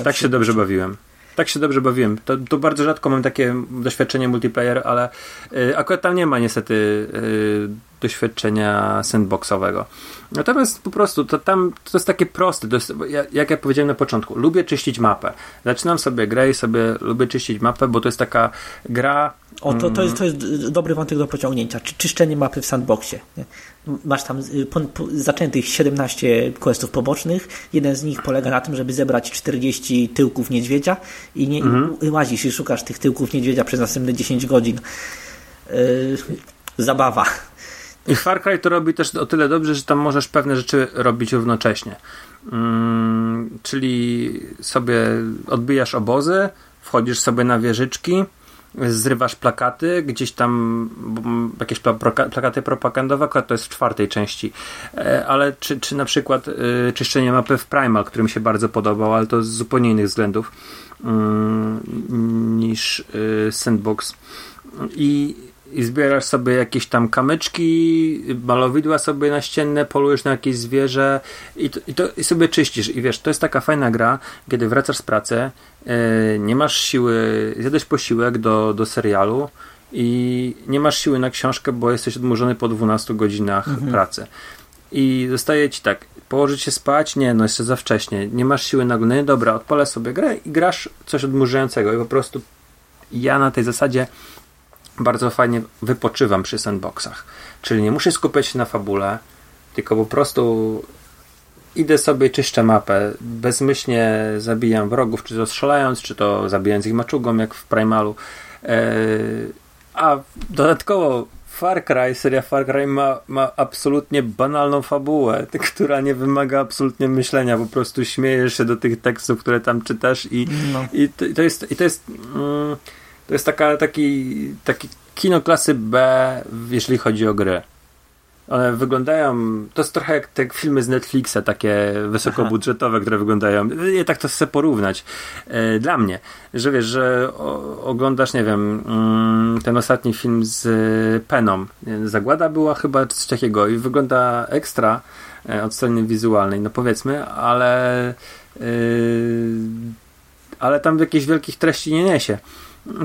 tak się dobrze bawiłem tak się dobrze bawiłem. To, to bardzo rzadko mam takie doświadczenie multiplayer, ale y, akurat tam nie ma niestety y, doświadczenia sandboxowego. Natomiast po prostu to tam to jest takie proste. Jest, jak ja powiedziałem na początku, lubię czyścić mapę. Zaczynam sobie grę i sobie lubię czyścić mapę, bo to jest taka gra. O, to, to, jest, to jest dobry wątek do pociągnięcia. Czy, czyszczenie mapy w sandboxie. Nie? Masz tam y, zaczętych 17 questów pobocznych. Jeden z nich polega na tym, żeby zebrać 40 tyłków niedźwiedzia i nie mhm. łazisz i szukasz tych tyłków niedźwiedzia przez następne 10 godzin. zabawa. I Far Cry to robi też o tyle dobrze, że tam możesz pewne rzeczy robić równocześnie. Mm, czyli sobie odbijasz obozy, wchodzisz sobie na wieżyczki, zrywasz plakaty, gdzieś tam jakieś plakaty propagandowe, akurat to jest w czwartej części, e, ale czy, czy na przykład y, czyszczenie mapy w Primal, który mi się bardzo podobał, ale to z zupełnie innych względów mm, niż y, Sandbox. I i zbierasz sobie jakieś tam kamyczki, malowidła sobie naścienne, polujesz na jakieś zwierzę i, to, i, to, i sobie czyścisz. I wiesz, to jest taka fajna gra, kiedy wracasz z pracy, yy, nie masz siły, zjadłeś posiłek do, do serialu i nie masz siły na książkę, bo jesteś odmurzony po 12 godzinach mhm. pracy. I zostaje ci tak, położyć się spać? Nie, no jeszcze za wcześnie. Nie masz siły na oglądanie? Dobra, odpalę sobie grę i grasz coś odmurzającego i po prostu ja na tej zasadzie bardzo fajnie wypoczywam przy sandboxach. Czyli nie muszę skupiać się na fabule, tylko po prostu idę sobie, czyszczę mapę, bezmyślnie zabijam wrogów, czy to strzelając, czy to zabijając ich maczugą, jak w Primalu. Eee, a dodatkowo Far Cry, seria Far Cry ma, ma absolutnie banalną fabułę, która nie wymaga absolutnie myślenia, po prostu śmiejesz się do tych tekstów, które tam czytasz i, no. i, to, i to jest, i to jest mm, to jest taka, taki, taki kino klasy B, jeśli chodzi o gry. One wyglądają, to jest trochę jak te filmy z Netflixa, takie wysokobudżetowe, Aha. które wyglądają, je tak to chcę porównać. E, dla mnie, że wiesz, że o, oglądasz, nie wiem, mm, ten ostatni film z Peną. Zagłada była chyba coś takiego i wygląda ekstra e, od strony wizualnej, no powiedzmy, ale yy, ale tam jakichś wielkich treści nie niesie.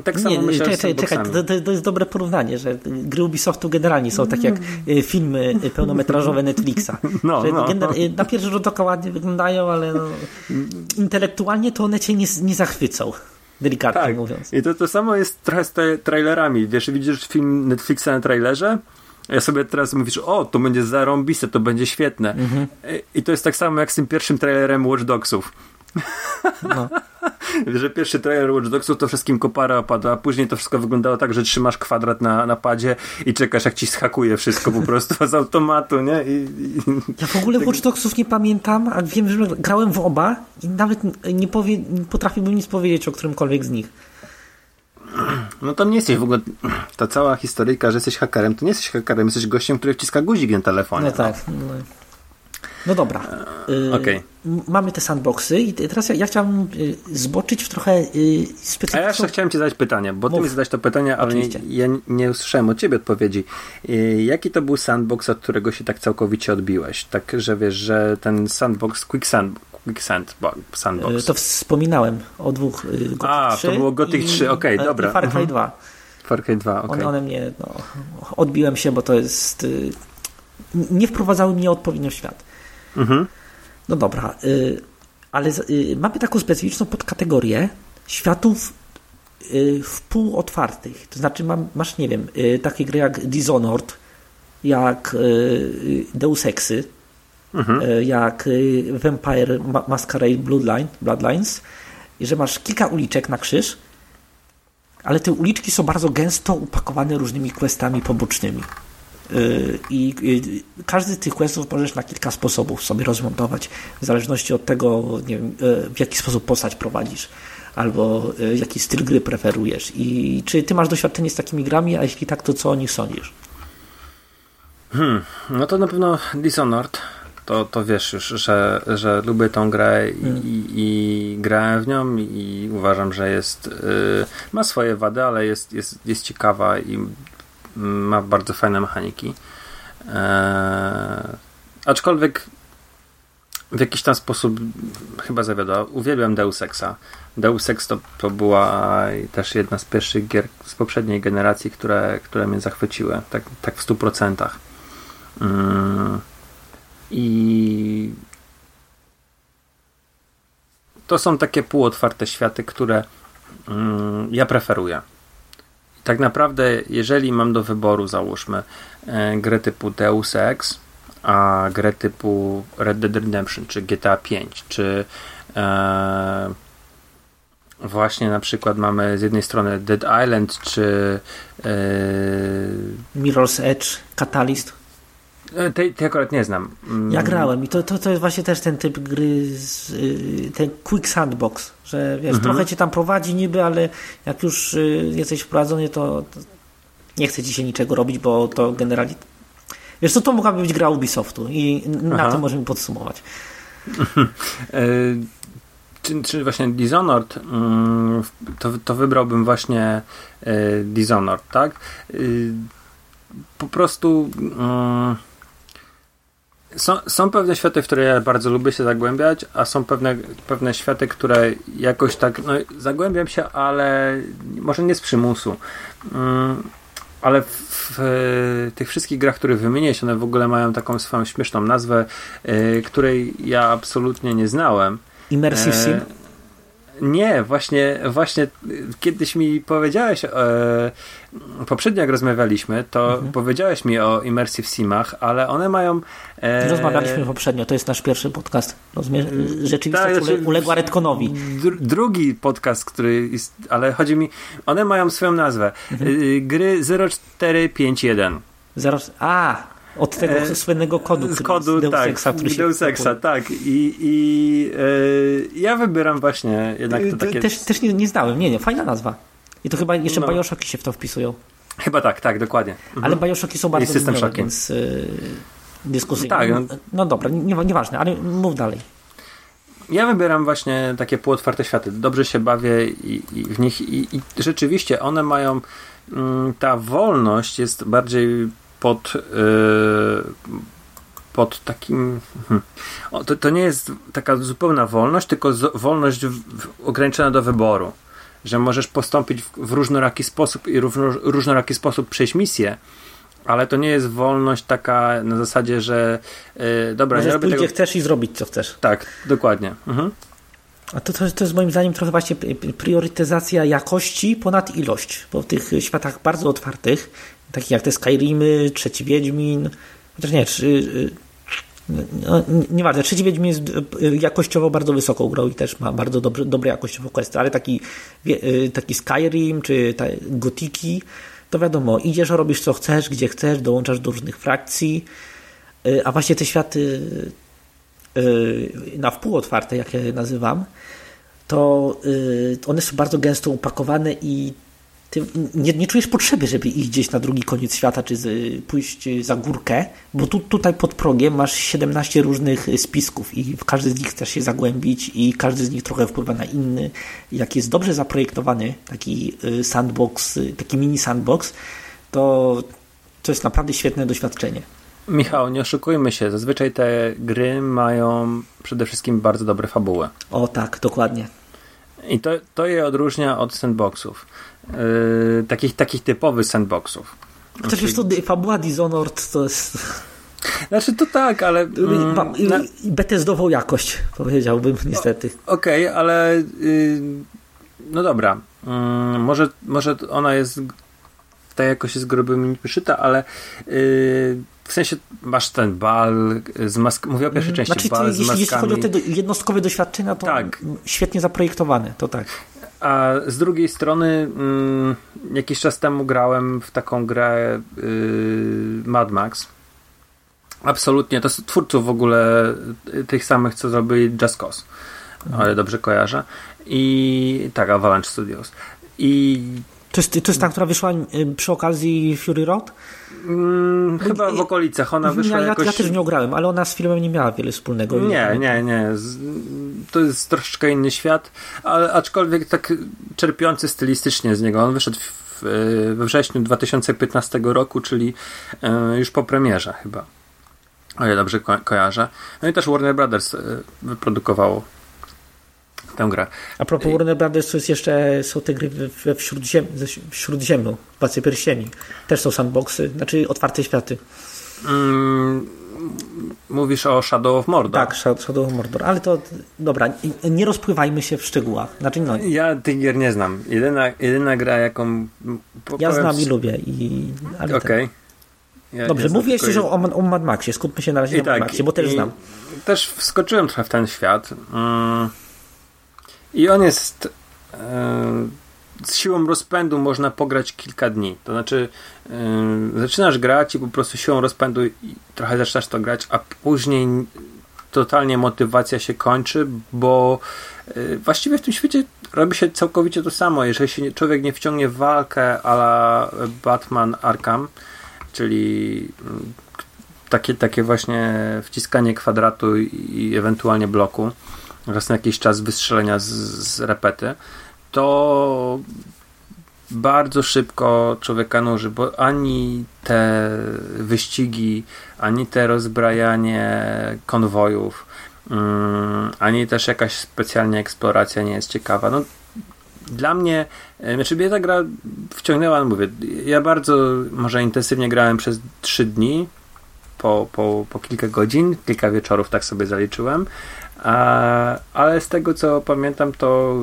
Tak samo nie, myślę czekaj, czekaj, to, to, jest dobre porównanie, że gry Ubisoftu generalnie są tak jak y, filmy pełnometrażowe Netflixa. No, no, no. Na pierwszy rzut oka ładnie wyglądają, ale no, intelektualnie to one cię nie, nie zachwycą. Delikatnie tak. mówiąc. I to, to samo jest trochę z trailerami. Wiesz, widzisz film Netflixa na trailerze, ja sobie teraz mówisz, o, to będzie zarąbiste, to będzie świetne. Mhm. I to jest tak samo jak z tym pierwszym trailerem Watch Dogsów. No. że pierwszy trailer Watch Dogsów to wszystkim kopara opada, a później to wszystko wyglądało tak, że trzymasz kwadrat na, na padzie i czekasz jak ci schakuje wszystko po prostu z automatu, nie? I, i... Ja w ogóle Watch Dogsów nie pamiętam, a wiem, że grałem w oba i nawet nie, powie, nie potrafiłbym nic powiedzieć o którymkolwiek z nich. No to nie jesteś w ogóle, ta cała historyjka, że jesteś hakerem, to nie jesteś hakerem, jesteś gościem, który wciska guzik na telefonie. No tak. No. No dobra. Y, okay. Mamy te sandboxy i teraz ja, ja chciałbym y, zboczyć w trochę y, specyficzną... A ja jeszcze chciałem ci zadać pytanie, bo Mów. ty mi zadać to pytanie, ale nie, ja nie usłyszałem od ciebie odpowiedzi. Jaki to był sandbox, od którego się tak całkowicie odbiłeś? Tak, że wiesz, że ten sandbox, quick sand, quick sandbox. sandbox. To wspominałem o dwóch Gothic A, 3 to było Gothic 3, okej, okay, dobra. I Far Cry 2. Mhm. Far Cry 2, okej. Okay. One, one mnie, no, odbiłem się, bo to jest... Nie wprowadzały mnie odpowiednio w świat. Mhm. No dobra, y, ale y, mamy taką specyficzną podkategorię światów y, wpółotwartych. To znaczy masz, nie wiem, takie gry jak Dishonored, jak Deus Exy, mhm. jak Vampire Masquerade Bloodline, Bloodlines i że masz kilka uliczek na krzyż, ale te uliczki są bardzo gęsto upakowane różnymi questami pobocznymi. I każdy z tych questów możesz na kilka sposobów sobie rozmontować, w zależności od tego, nie wiem, e, w jaki sposób postać prowadzisz, albo jaki styl gry preferujesz. I czy ty masz doświadczenie z takimi grami, a jeśli tak, to co o nich sądzisz? Hmm, no to na pewno Dishonored. To, to wiesz już, że, że lubię tą grę i, hmm. i, i grałem w nią i uważam, że jest y, ma swoje wady, ale jest, jest, jest ciekawa i ma bardzo fajne mechaniki. Eee, aczkolwiek w jakiś tam sposób chyba zawiodła. Uwielbiam Deus Exa. Deus Ex to, to była też jedna z pierwszych gier z poprzedniej generacji, które, które mnie zachwyciły. Tak, tak w 100%. Mm. I to są takie półotwarte światy, które mm, ja preferuję tak naprawdę, jeżeli mam do wyboru, załóżmy, e, grę typu Deus Ex, a grę typu Red Dead Redemption, czy GTA 5, czy e, właśnie na przykład mamy z jednej strony Dead Island czy yy... Mirror's Edge, Catalyst. Tej, tej akurat nie znam. Mm. Ja grałem i to, to, to jest właśnie też ten typ gry, z, y, ten quick sandbox, że wiesz, mhm. trochę cię tam prowadzi niby, ale jak już y, jesteś wprowadzony, to, to nie chce ci się niczego robić, bo to generalnie Wiesz co, to mogłaby być gra Ubisoftu i na Aha. to możemy podsumować. E, czy, czy, właśnie Dishonored, mm, to, to wybrałbym właśnie e, Dishonored, tak? E, po prostu mm, są, są pewne światy, w które ja bardzo lubię się zagłębiać, a są pewne, pewne światy, które jakoś tak, no zagłębiam się, ale może nie z przymusu. Mm, ale w, w, tych wszystkich grach, które wymieniłeś, one w ogóle mają taką swoją śmieszną nazwę, y, której ja absolutnie nie znałem. Immersive Sim? Nie, właśnie, właśnie kiedyś mi powiedziałeś, e, poprzednio jak rozmawialiśmy, to mhm. powiedziałeś mi o Immersive Simach, ale one mają... E, Rozmawialiśmy poprzednio, to jest nasz pierwszy podcast. Rozumiem, rzeczywistość tak, znaczy, uległa retkonowi. Dr drugi podcast, który jest, ale chodzi mi, one mają swoją nazwę. Mhm. Y, gry 0451. Zero, a, od tego e, słynnego kodu. Z kodu, Deus tak. Exa, który Deus Exa, tak. I, i e, ja wybieram właśnie jednak to takie... Też, też nie, nie znałem, nie, nie, fajna nazwa. I to chyba jeszcze no. Bioshocki się w to wpisują. Chyba tak, tak, dokładnie. Mhm. Ale Bioshocki są bardzo system więc y, dyskusyjne. Tak, no, no dobra, nie, nieważne, ale mów dalej. Ja wybieram właśnie takie półotwarte światy. Dobrze się bawię i, i w nich i, i, rzeczywiście one mają mm, ta wolność jest bardziej pod, yy, pod takim. Hmm. O, to, to nie jest taka zupełna wolność, tylko z, wolność w, w, ograniczona do wyboru. Że możesz postąpić w, w różnoraki sposób i równo, różnoraki sposób przejść misję, ale to nie jest wolność taka na zasadzie, że yy, dobra, Możesz nie robię tego... chcesz i zrobić co chcesz. Tak, dokładnie. Mhm. A to, to, to jest moim zdaniem trochę właśnie priorytetyzacja jakości ponad ilość, bo w tych światach bardzo otwartych takich jak te Skyrimy, Trzeci Wiedźmin, chociaż nie, czy, y, no, nieważne, Trzeci Wiedźmin jest y, jakościowo bardzo wysoką grą i też ma bardzo dobre, dobre jakościowo questy, ale taki, y, taki Skyrim czy Gotiki, to wiadomo, idziesz, robisz co chcesz, gdzie chcesz, dołączasz do różnych frakcji, a właśnie te światy na wpół otwarte, jak je nazywam, to one są bardzo gęsto upakowane i ty nie, nie, czujesz potrzeby, żeby iść gdzieś na drugi koniec świata, czy z, pójść za górkę, bo tu, tutaj pod progiem masz 17 różnych spisków i w każdy z nich chcesz się zagłębić i każdy z nich trochę wpływa na inny. Jak jest dobrze zaprojektowany taki y, sandbox, y, taki mini sandbox, to to jest naprawdę świetne doświadczenie. Michał, nie oszukujmy się, zazwyczaj te gry mają przede wszystkim bardzo dobre fabuły. O tak, dokładnie. I to, to je odróżnia od sandboxów. Yy, takich, takich typowych sandboxów. Chociaż już to fabuła Dishonored to jest... Znaczy to tak, ale... Mm, na... Bethesdową jakość, powiedziałbym niestety. Okej, okay, ale yy, no dobra. Yy, może, może ona jest ta jakość jest grubymi wyszyta, ale yy, w sensie masz ten bal z mask... Mówię o pierwszej mhm. części, znaczy, bal z jeśli, jeśli chodzi o te jednostkowe doświadczenia, to tak. świetnie zaprojektowane, to tak. A z drugiej strony mm, jakiś czas temu grałem w taką grę yy, Mad Max. Absolutnie, to są twórców w ogóle tych samych, co zrobili Just Cause. Mhm. Ale dobrze kojarzę. I tak, Avalanche Studios. I to jest, to jest ta, która wyszła y, przy okazji Fury Road? Hmm, chyba w okolicach. Ona wyszła ja, jakoś... ja też nie grałem, ale ona z filmem nie miała wiele wspólnego. Nie, nie, nie. To jest troszeczkę inny świat, ale aczkolwiek tak czerpiący stylistycznie z niego. On wyszedł w, we wrześniu 2015 roku, czyli e, już po premierze chyba. O ile dobrze ko kojarzę. No i też Warner Brothers wyprodukowało tę grę. A propos. Warner Brothers, to jest jeszcze, są te gry we wśródziem, w Śródziemnu, Władcy Pierścieni. Też są sandboxy, znaczy otwarte światy. Mm, mówisz o Shadow of Mordor. Tak, Shadow of Mordor, ale to dobra, nie rozpływajmy się w szczegółach. Znaczy, no, ja tych gier nie znam. Jedyna, jedyna gra, jaką... Ja znam i lubię. I, Okej. Okay. Ja, Dobrze, mówię jeszcze o, o Mad Maxie. Skupmy się na razie I na tak, Mad Maxie, bo też znam. Też wskoczyłem trochę w ten świat. Mm. I on jest z siłą rozpędu można pograć kilka dni. To znaczy, yy, zaczynasz grać i po prostu siłą rozpędu trochę zaczynasz to grać, a później totalnie motywacja się kończy, bo yy, właściwie w tym świecie robi się całkowicie to samo. Jeżeli się człowiek nie wciągnie w walkę a la Batman Arkham, czyli yy, takie, takie właśnie wciskanie kwadratu i, i ewentualnie bloku, raz na jakiś czas wystrzelenia z, z repety, to bardzo szybko człowieka nuży, bo ani te wyścigi, ani te rozbrajanie konwojów, um, ani też jakaś specjalnie eksploracja nie jest ciekawa. No, dla mnie, znaczy mnie ta gra wciągnęła, no mówię, ja bardzo może intensywnie grałem przez 3 dni, po, po, po kilka godzin, kilka wieczorów tak sobie zaliczyłem, ale z tego co pamiętam to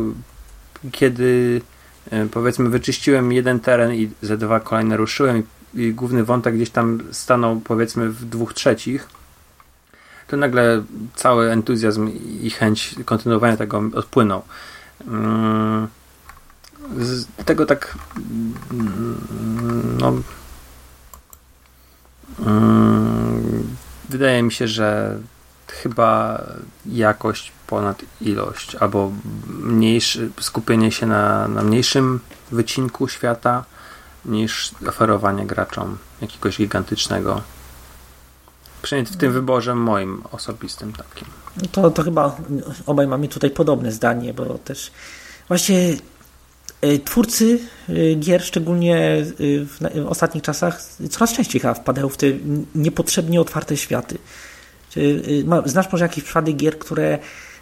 kiedy e, powiedzmy wyczyściłem jeden teren i ze dwa kolejne ruszyłem i, główny wątek gdzieś tam stanął powiedzmy w dwóch trzecich, to nagle cały entuzjazm i chęć kontynuowania tego odpłynął. Mm, z tego tak mm, no mm, wydaje mi się, że chyba jakość ponad ilość, albo mniejszy, skupienie się na, na mniejszym wycinku świata niż oferowanie graczom jakiegoś gigantycznego. Przynajmniej w tym wyborze moim osobistym takim. To, to chyba obaj mamy tutaj podobne zdanie, bo też właśnie e, twórcy e, gier, szczególnie e, w ostatnich czasach, coraz częściej chyba wpadają w te niepotrzebnie otwarte światy. Znasz może jakiś przypadek gier, które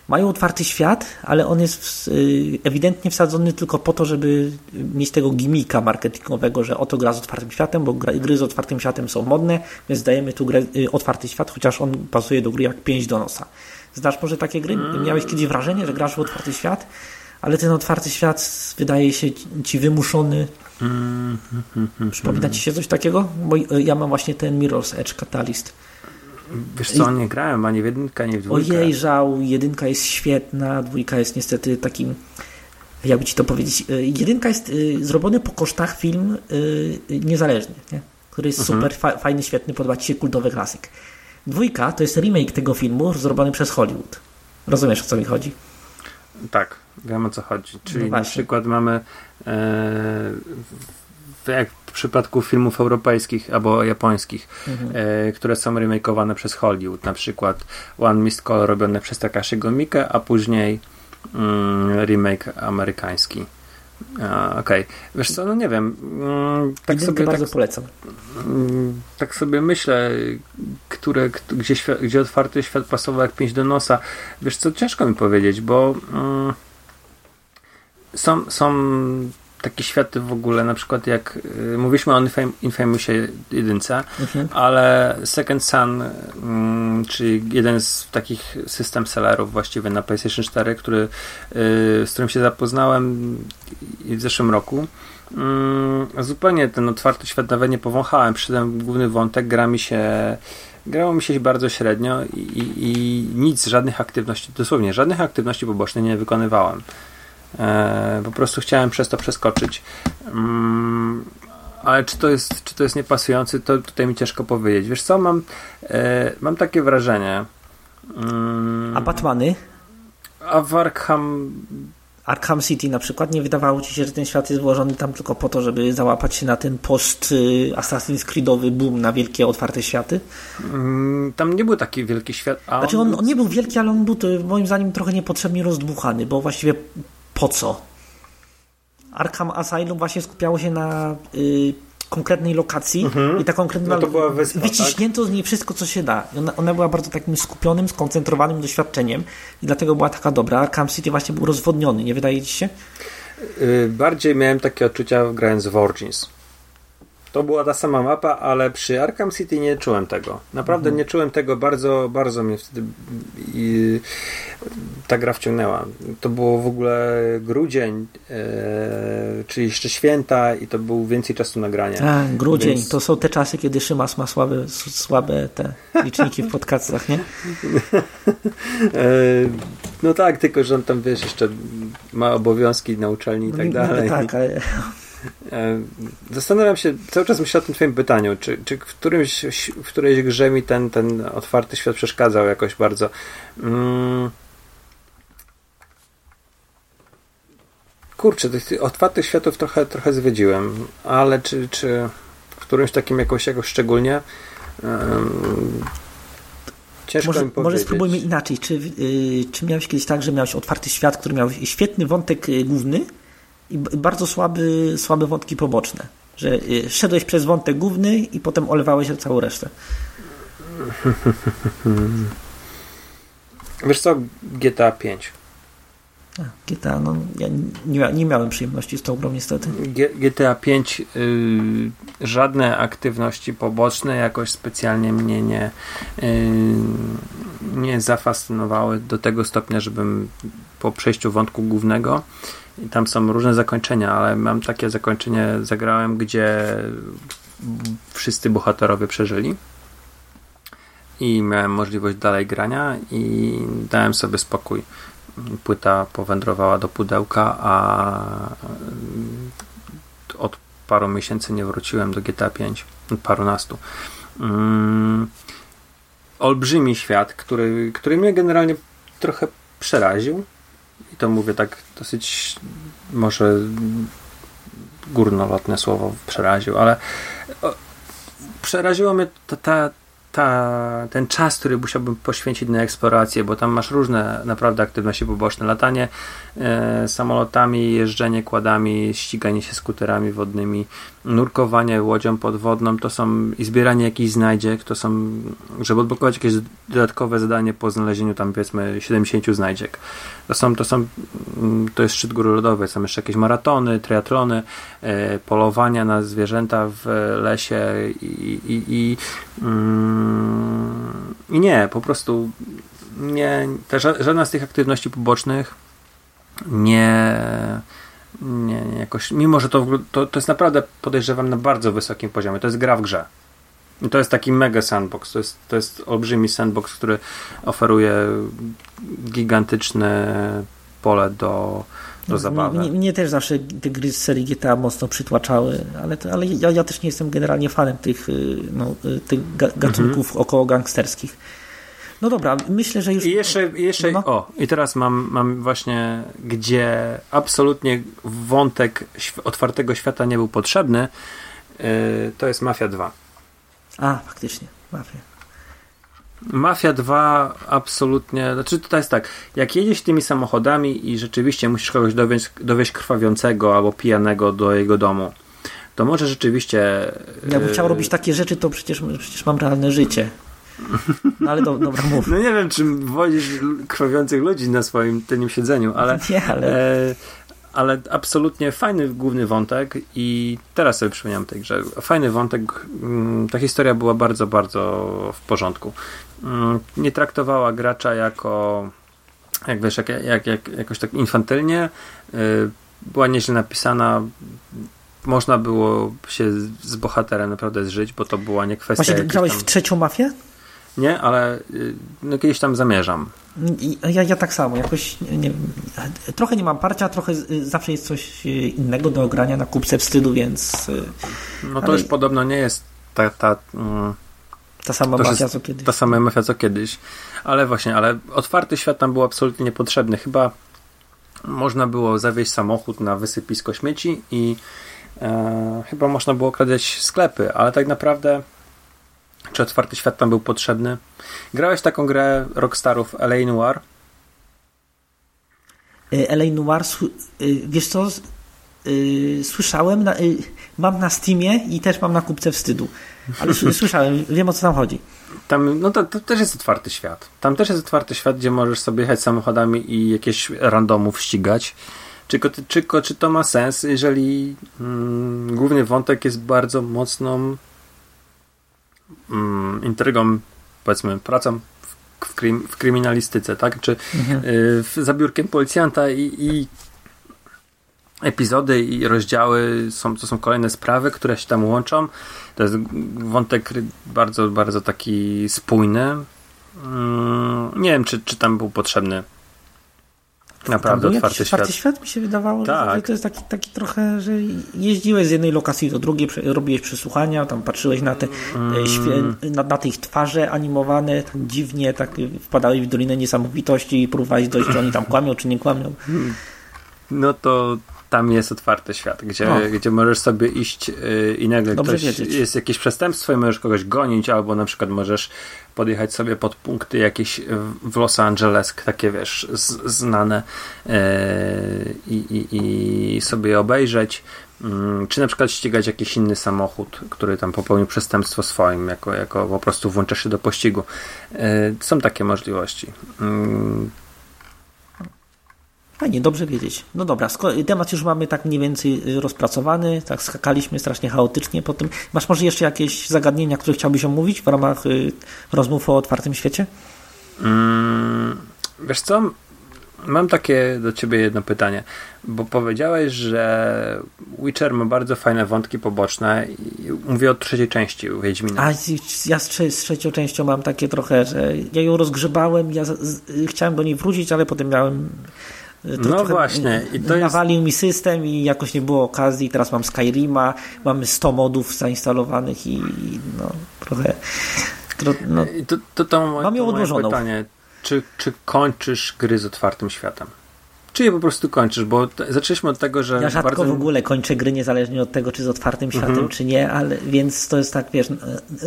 mają otwarty świat, ale on jest y, ewidentnie wsadzony tylko po to, żeby mieć tego gimika marketingowego, że oto gra z otwartym światem, bo gry z otwartym światem są modne, więc dajemy tu grę, y, otwarty świat, chociaż on pasuje do gry jak pięć do nosa. Znasz może takie gry? Mm. Miałeś kiedyś wrażenie, że grasz w otwarty świat, ale ten otwarty świat wydaje się ci wymuszony. Mm. Przypomina ci się coś takiego? Bo y, ja mam właśnie ten Mirror's Edge Catalyst Wiesz co, nie grałem ani w jedynkę, ani w dwójkę. Ojej, żał, jedynka jest świetna, dwójka jest niestety takim jakby ci to powiedzieć, y, jedynka jest y, zrobiony po kosztach film y, niezależny, nie? który jest mhm. super, fa fajny, świetny, podoba ci się kultowy klasyk. Dwójka to jest remake tego filmu zrobiony przez Hollywood. Rozumiesz, o co mi chodzi? Tak, wiem o co chodzi. Czyli no na przykład mamy e, jak przypadku filmów europejskich albo japońskich, mhm. e, które są remakeowane przez Hollywood, na przykład One Mist Call robione przez Takashiego Mikę, a później mm, remake amerykański. Okej, okay. wiesz co, no nie wiem. Mm, tak sobie bardzo tak, polecam. Mm, tak sobie myślę, które, gdzie, świat, gdzie otwarty świat pasował jak pięć do nosa. Wiesz co, ciężko mi powiedzieć, bo mm, są, są takie światy w ogóle, na przykład jak y, mówiliśmy o Infam Infamousie jedynce, mhm. ale Second Sun, y, czyli jeden z takich system sellerów właściwie na PlayStation 4, który, y, z którym się zapoznałem w zeszłym roku, mm, zupełnie ten otwarty świat nawet nie powąchałem. Przyszedłem główny wątek, gra mi się grało mi się bardzo średnio i, i, i nic, żadnych aktywności, dosłownie żadnych aktywności pobocznych nie wykonywałem. E, po prostu chciałem przez to przeskoczyć. Mm, ale czy to jest, czy to jest niepasujący, to tutaj mi ciężko powiedzieć. Wiesz co, mam, e, mam takie wrażenie. Mm, a Batmany? A w Arkham Arkham City na przykład, nie wydawało ci się, że ten świat jest włożony tam tylko po to, żeby załapać się na ten post y, Assassin's Creedowy boom na wielkie, otwarte światy? Mm, tam nie był taki wielki świat. A znaczy on, on, nie był wielki, ale on był moim zdaniem trochę niepotrzebnie rozdmuchany, bo właściwie po co? Arkham Asylum właśnie skupiało się na y, konkretnej lokacji mhm. i ta konkretna no to była wyspa, wyciśnięto tak? z niej wszystko, co się da. Ona, ona, była bardzo takim skupionym, skoncentrowanym doświadczeniem i dlatego była taka dobra. Arkham City właśnie był rozwodniony, nie wydaje ci się? Yy, bardziej miałem takie odczucia grając w Origins. To była ta sama mapa, ale przy Arkham City nie czułem tego. Naprawdę mhm. nie czułem tego, bardzo, bardzo mnie wtedy i, ta gra wciągnęła. To było w ogóle grudzień, e, czyli jeszcze święta i to był więcej czasu nagrania. A, grudzień, Więc... to są te czasy, kiedy Szymas ma słabe, słabe te liczniki w podcastach, nie? e, no tak, tylko że on tam, wiesz, jeszcze ma obowiązki na uczelni i tak no, dalej. No, tak, ale zastanawiam się, cały czas myślę o tym twoim pytaniu, czy, czy w, którymś, w którejś grze mi ten, ten otwarty świat przeszkadzał jakoś bardzo. Mm. Kurczę, tych otwartych światów trochę, trochę zwiedziłem, ale czy, czy w którymś takim jakoś, jakoś szczególnie um, Ciężko może, mi może spróbujmy inaczej. Czy, yy, czy miałeś kiedyś tak, że miałeś otwarty świat, który miał świetny wątek y, główny, i bardzo słaby, słabe wątki poboczne. Że y, szedłeś przez wątek główny i potem olewałeś całą resztę. Wiesz co, GTA 5. GTA, no ja nie, nie, miałem przyjemności z tą grą niestety. GTA 5 y, żadne aktywności poboczne jakoś specjalnie mnie nie, y, nie zafascynowały do tego stopnia, żebym po przejściu wątku głównego i tam są różne zakończenia, ale mam takie zakończenie, zagrałem, gdzie wszyscy bohaterowie przeżyli i miałem możliwość dalej grania i dałem sobie spokój. Płyta powędrowała do pudełka, a od paru miesięcy nie wróciłem do GTA 5, parunastu. Mm, olbrzymi świat, który, który mnie generalnie trochę przeraził i to mówię tak dosyć może górnolotne słowo przeraził, ale przeraziło mnie ta, ta, ta, ten czas, który musiałbym poświęcić na eksplorację, bo tam masz różne naprawdę aktywności poboczne. Latanie e, samolotami, jeżdżenie kładami, ściganie się skuterami wodnymi, nurkowanie łodzią podwodną, to są i zbieranie jakichś znajdziek, to są, żeby odblokować jakieś dodatkowe zadanie po znalezieniu tam powiedzmy 70 znajdziek. To są, to są, mm, to jest szczyt góry lodowej, są jeszcze jakieś maratony, triatlony, e, polowania na zwierzęta w lesie i, i, i, mm, i nie, po prostu nie, te, żadna z tych aktywności pobocznych nie nie, nie, jakoś, mimo że to, to, to jest naprawdę podejrzewam na bardzo wysokim poziomie. To jest gra w grze. I to jest taki mega sandbox. To jest, to jest olbrzymi sandbox, który oferuje gigantyczne pole do, do zabawy. Mnie, mnie, też zawsze te gry z serii GTA mocno przytłaczały, ale, to, ale ja, ja, też nie jestem generalnie fanem tych, y, no, y, tych gatunków mhm. około gangsterskich. No dobra, myślę, że już. I jeszcze, jeszcze no. o, i teraz mam, mam właśnie, gdzie absolutnie wątek otwartego świata nie był potrzebny, yy, to jest Mafia 2. A, faktycznie, Mafia. Mafia 2 absolutnie, znaczy to jest tak, jak jedziesz tymi samochodami i rzeczywiście musisz kogoś dowieść, dowieść krwawiącego albo pijanego do jego domu, to może rzeczywiście... Jakbym chciał robić takie rzeczy, to przecież, przecież mam realne życie. No ale do, dobra, mów. No nie wiem, czy wodzisz krwawiących ludzi na swoim tym siedzeniu, ale... Nie, ale... E, ale absolutnie fajny główny wątek i teraz sobie przypomniałem tej grze. Fajny wątek, mm, ta historia była bardzo, bardzo w porządku. Mm, nie traktowała gracza jako jak wiesz, jak, jak, jak, jakoś tak infantylnie. Y, była nieźle napisana. Można było się z bohaterem naprawdę zżyć, bo to była nie kwestia... Właśnie grałeś tam... w trzecią mafię? Nie, ale y, no, kiedyś tam zamierzam. Ja, ja tak samo, jakoś nie, trochę nie mam parcia, trochę zawsze jest coś y, innego do ogrania na kupce wstydu, więc... Y, no to ale... już podobno nie jest ta... ta mm, ta sama mafia co kiedyś. Ta sama mafia co kiedyś. Ale właśnie, ale otwarty świat tam był absolutnie niepotrzebny. Chyba można było zawieźć samochód na wysypisko śmieci i e, chyba można było kradać sklepy, ale tak naprawdę czy otwarty świat tam był potrzebny. Grałeś taką grę Rockstarów LA Noir? Y, LA Noir, y, wiesz co, y, słyszałem, mam na Steamie i też mam na kupce wstydu, ale słyszałem, wiem o co tam chodzi. Tam, no to, to, też jest otwarty świat. Tam też jest otwarty świat, gdzie możesz sobie jechać samochodami i jakieś randomów ścigać. Czy, czy, czy to ma sens, jeżeli mm, główny wątek jest bardzo mocną mm, intrygą, powiedzmy, pracą w, krym, w kryminalistyce, tak? Czy mhm. y, za biurkiem policjanta i, i epizody i rozdziały są, to są kolejne sprawy, które się tam łączą. To jest wątek bardzo, bardzo taki spójny. Mm, nie wiem, czy, czy tam był potrzebny Naprawdę otwarty świat. Otwarty świat mi się wydawało, tak. że to jest taki, taki trochę, że jeździłeś z jednej lokacji do drugiej, robiłeś przesłuchania, tam patrzyłeś na te, mm. na, na te ich twarze animowane, dziwnie, tak wpadałeś w Dolinę Niesamowitości i próbowałeś dojść, czy oni tam kłamią, czy nie kłamią. No to tam jest otwarty świat, gdzie, gdzie możesz sobie iść yy, i nagle Dobrze ktoś, wiedzieć. jest jakieś przestępstwo i możesz kogoś gonić, albo na przykład możesz podjechać sobie pod punkty jakieś w Los Angeles, takie wiesz, z, znane yy, i, i sobie je obejrzeć. Yy, czy na przykład ścigać jakiś inny samochód, który tam popełnił przestępstwo swoim, jako, jako po prostu włączasz się do pościgu. Yy, są takie możliwości. Fajnie, dobrze wiedzieć. No dobra, temat już mamy tak mniej więcej rozpracowany, tak skakaliśmy strasznie chaotycznie po tym. Masz może jeszcze jakieś zagadnienia, które chciałbyś omówić w ramach y, rozmów o otwartym świecie? Mm, wiesz co, mam takie do ciebie jedno pytanie, bo powiedziałeś, że Witcher ma bardzo fajne wątki poboczne i mówię o trzeciej części Wiedźmina. A ja z, z trzecią częścią mam takie trochę, że ja ją rozgrzebałem, ja z, z, chciałem do niej wrócić, ale potem miałem no właśnie. I to nawalił jest... mi system i jakoś nie było okazji. Teraz mam Skyrima, mamy 100 modów zainstalowanych i no, trochę... No, to, to, to, mam ją odłożoną. pytanie. Czy, czy kończysz gry z otwartym światem? Czy je po prostu kończysz? Bo zaczęliśmy od tego, że. Ja rzadko bardzo... w ogóle kończę gry, niezależnie od tego, czy z otwartym światem, mhm. czy nie, ale więc to jest tak, wiesz,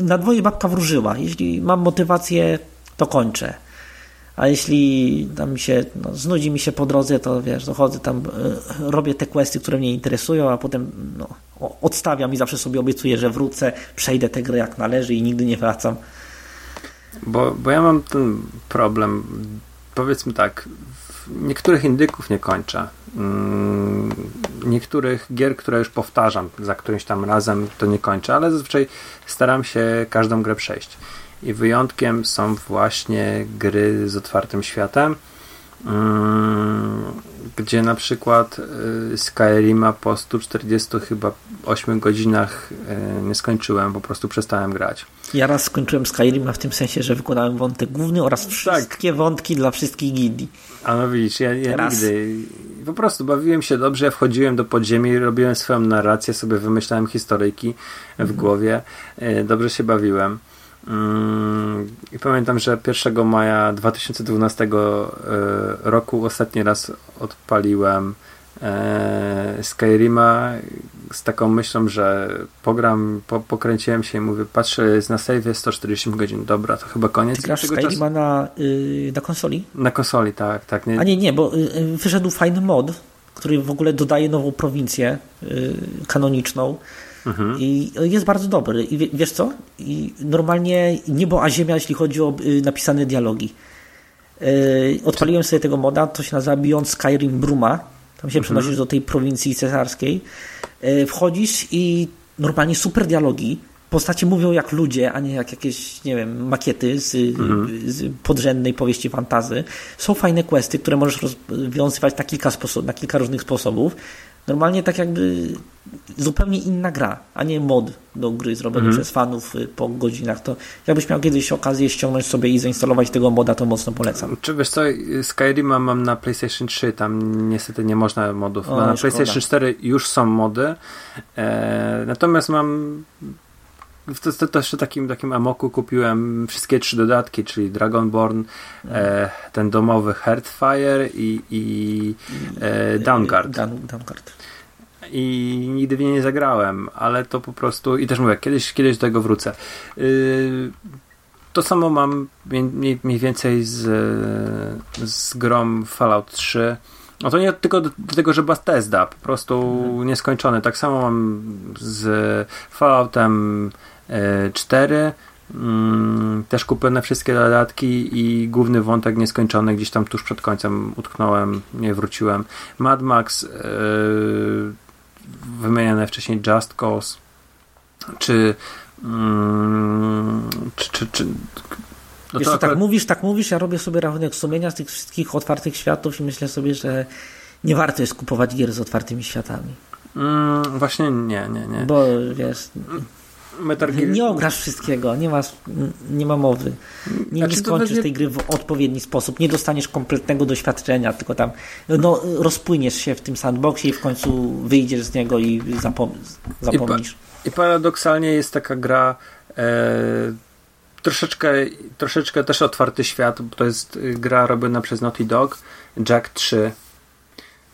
na dwoje babka wróżyła. Jeśli mam motywację, to kończę a jeśli tam się, no, znudzi mi się po drodze, to wiesz, dochodzę tam, y, robię te questy, które mnie interesują, a potem no, odstawiam i zawsze sobie obiecuję, że wrócę, przejdę tę grę jak należy i nigdy nie wracam. Bo, bo ja mam ten problem, powiedzmy tak, niektórych indyków nie kończę. Mm, niektórych gier, które już powtarzam za którymś tam razem, to nie kończę, ale zazwyczaj staram się każdą grę przejść i wyjątkiem są właśnie gry z otwartym światem, mm, gdzie na przykład y, Skyrima po 140 chyba 8 godzinach y, nie skończyłem, po prostu przestałem grać. Ja raz skończyłem Skyrima w tym sensie, że wykonałem wątek główny oraz tak. wszystkie tak. wątki dla wszystkich gildii. A no widzisz, ja, ja nigdy po prostu bawiłem się dobrze, ja wchodziłem do podziemi, robiłem swoją narrację, sobie wymyślałem historyjki w mhm. głowie, y, dobrze się bawiłem. Mm, I pamiętam, że 1 maja 2012 e, roku ostatni raz odpaliłem e, Skyrima z taką myślą, że pogram, po, pokręciłem się i mówię, patrzę, jest na save 140 godzin, dobra, to chyba koniec. Ty grasz Skyrima czasu... na, yy, na konsoli? Na konsoli, tak. tak nie... A nie, nie, bo yy, wyszedł fajny mod, który w ogóle dodaje nową prowincję yy, kanoniczną, Mhm. I jest bardzo dobry. I wiesz co? I normalnie niebo a ziemia, jeśli chodzi o y, napisane dialogi. Y, odpaliłem sobie tego moda, to się nazywa Beyond Skyrim Bruma. Tam się mhm. przenosisz do tej prowincji cesarskiej. Y, wchodzisz i normalnie super dialogi. Postacie mówią jak ludzie, a nie jak jakieś, nie wiem, makiety z, mhm. z podrzędnej powieści fantazy. Są fajne questy, które możesz rozwiązywać na kilka, sposob, na kilka różnych sposobów. Normalnie tak jakby zupełnie inna gra, a nie mod do gry zrobiony mhm. przez fanów y, po godzinach. To jakbyś miał kiedyś okazję ściągnąć sobie i zainstalować tego moda, to mocno polecam. Czy wiesz co, Skyrima mam na PlayStation 3, tam niestety nie można modów. O, na szkoda. PlayStation 4 już są mody, e, natomiast mam to, to, to jeszcze takim, takim amoku kupiłem wszystkie trzy dodatki, czyli Dragonborn, no. e, ten domowy Heartfire i, i e, Downguard. Downguard. I nigdy w nie nie zagrałem, ale to po prostu i też mówię, kiedyś, kiedyś do tego wrócę. Yy, to samo mam mniej, mniej więcej z, z grom Fallout 3. No to nie tylko do, do tego, że Bethesda, po prostu mhm. nieskończony. Tak samo mam z Falloutem 4, Mm, też kupione wszystkie dodatki i główny wątek nieskończony gdzieś tam tuż przed końcem utknąłem, nie wróciłem. Mad Max, yy, wymieniane wcześniej Just Cause, czy, mm, czy, czy, czy no Wiesz, to tak mówisz, tak mówisz, ja robię sobie rachunek sumienia z tych wszystkich otwartych światów i myślę sobie, że nie warto jest kupować gier z otwartymi światami. Mm, właśnie nie, nie, nie. Bo wiesz, Metal Gear... nie ograsz wszystkiego, nie, masz, nie ma mowy. Nie, znaczy, nie skończysz będzie... tej gry w odpowiedni sposób, nie dostaniesz kompletnego doświadczenia, tylko tam no, rozpłyniesz się w tym sandboxie i w końcu wyjdziesz z niego i zapom zapomnisz. I, pa I, paradoksalnie jest taka gra e, troszeczkę, troszeczkę też otwarty świat, bo to jest gra robiona przez Naughty Dog, Jack 3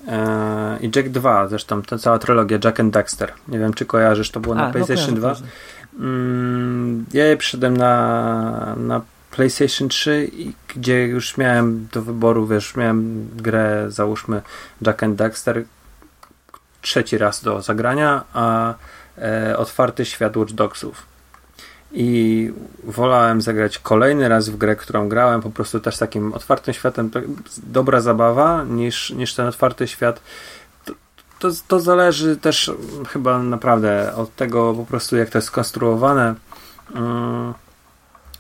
e, i Jack 2 zresztą, ta cała trylogia Jack and Dexter. Nie wiem, czy kojarzysz, to było A, na no PlayStation no 2. Mm, ja je przyszedłem na, na PlayStation 3, gdzie już miałem do wyboru, wiesz, miałem grę, załóżmy Jack and Dexter trzeci raz do zagrania, a e, otwarty świat Watch Dogsów i wolałem zagrać kolejny raz w grę, którą grałem po prostu też takim otwartym światem, dobra zabawa niż, niż ten otwarty świat. To, to, zależy też chyba naprawdę od tego po prostu jak to jest skonstruowane. Um,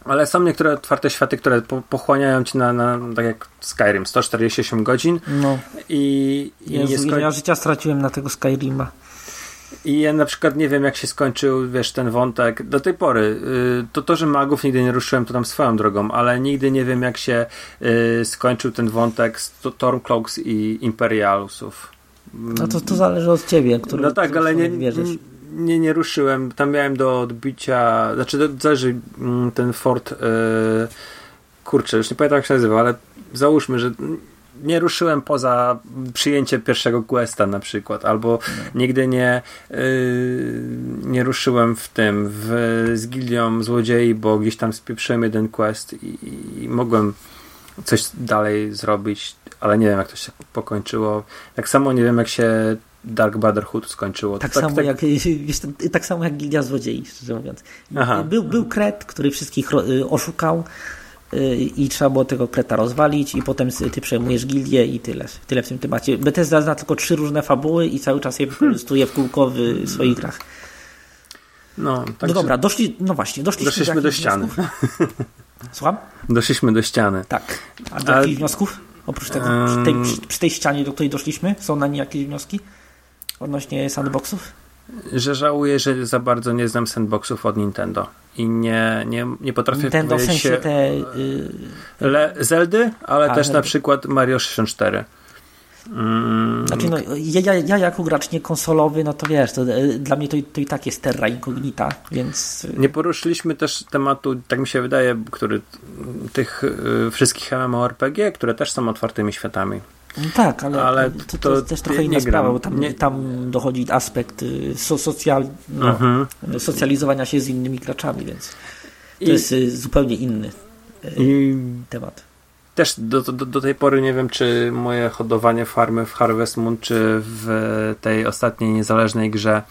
ale są niektóre otwarte światy, które po, pochłaniają ci na, na, tak jak Skyrim, 148 godzin. No. I, i Jezu, nie ja życia straciłem na tego Skyrima. I ja na przykład nie wiem, jak się skończył, wiesz, ten wątek. Do tej pory, y, to to, że magów nigdy nie ruszyłem, to tam swoją drogą, ale nigdy nie wiem, jak się y, skończył ten wątek z Stormcloaks i Imperialusów. No to, to zależy od ciebie, który No tak, ale nie, wierzysz. Nie, nie ruszyłem. Tam miałem do odbicia, znaczy zależy mm, ten fort, yy, kurczę, już nie pamiętam jak się nazywa, ale załóżmy, że nie ruszyłem poza przyjęcie pierwszego questa na przykład, albo no. nigdy nie yy, nie ruszyłem w tym w, z gildią złodziei, bo gdzieś tam spieprzyłem jeden quest i, i mogłem coś dalej zrobić, ale nie wiem jak to się pokończyło. Tak samo nie wiem jak się Dark Brotherhood skończyło. Tak, tak samo, tak... Jak, wiesz, tak samo jak Gildia Złodziei, szczerze mówiąc. Aha. Był, był kret, który wszystkich y, oszukał, i trzeba było tego kreta rozwalić i potem ty przejmujesz gildię i tyle. Tyle w tym temacie. Bethesda zna tylko trzy różne fabuły i cały czas je wykorzystuje w kółko w swoich grach. No, tak no dobra, doszli, no właśnie, doszliśmy, doszliśmy do, do ściany. Słucham? Doszliśmy do ściany. Tak. A do jakich wniosków? Oprócz tego, przy tej, przy tej ścianie, do której doszliśmy, są na niej jakieś wnioski odnośnie sandboxów? że żałuję, że za bardzo nie znam sandboxów od Nintendo i nie, nie, nie potrafię Nintendo w sensie się te yy... Le, Zeldy, ale A, też na przykład Mario 64. Mm. Znaczy, no, ja, ja, jako gracz nie konsolowy, no to wiesz, to, e, dla mnie to, to i tak jest terra incognita, więc... Nie poruszyliśmy też tematu, tak mi się wydaje, który tych y, wszystkich MMORPG, które też są otwartymi światami. No tak, ale, ale to, to, jest też trochę inna sprawa, bo tam, nie... tam dochodzi aspekt y, so, socjal, no, mhm. socjalizowania się z innymi graczami, więc to I... jest y, zupełnie inny y, I... temat. Też do, do, do tej pory nie wiem, czy moje hodowanie farmy w Harvest Moon, czy w tej ostatniej niezależnej grze,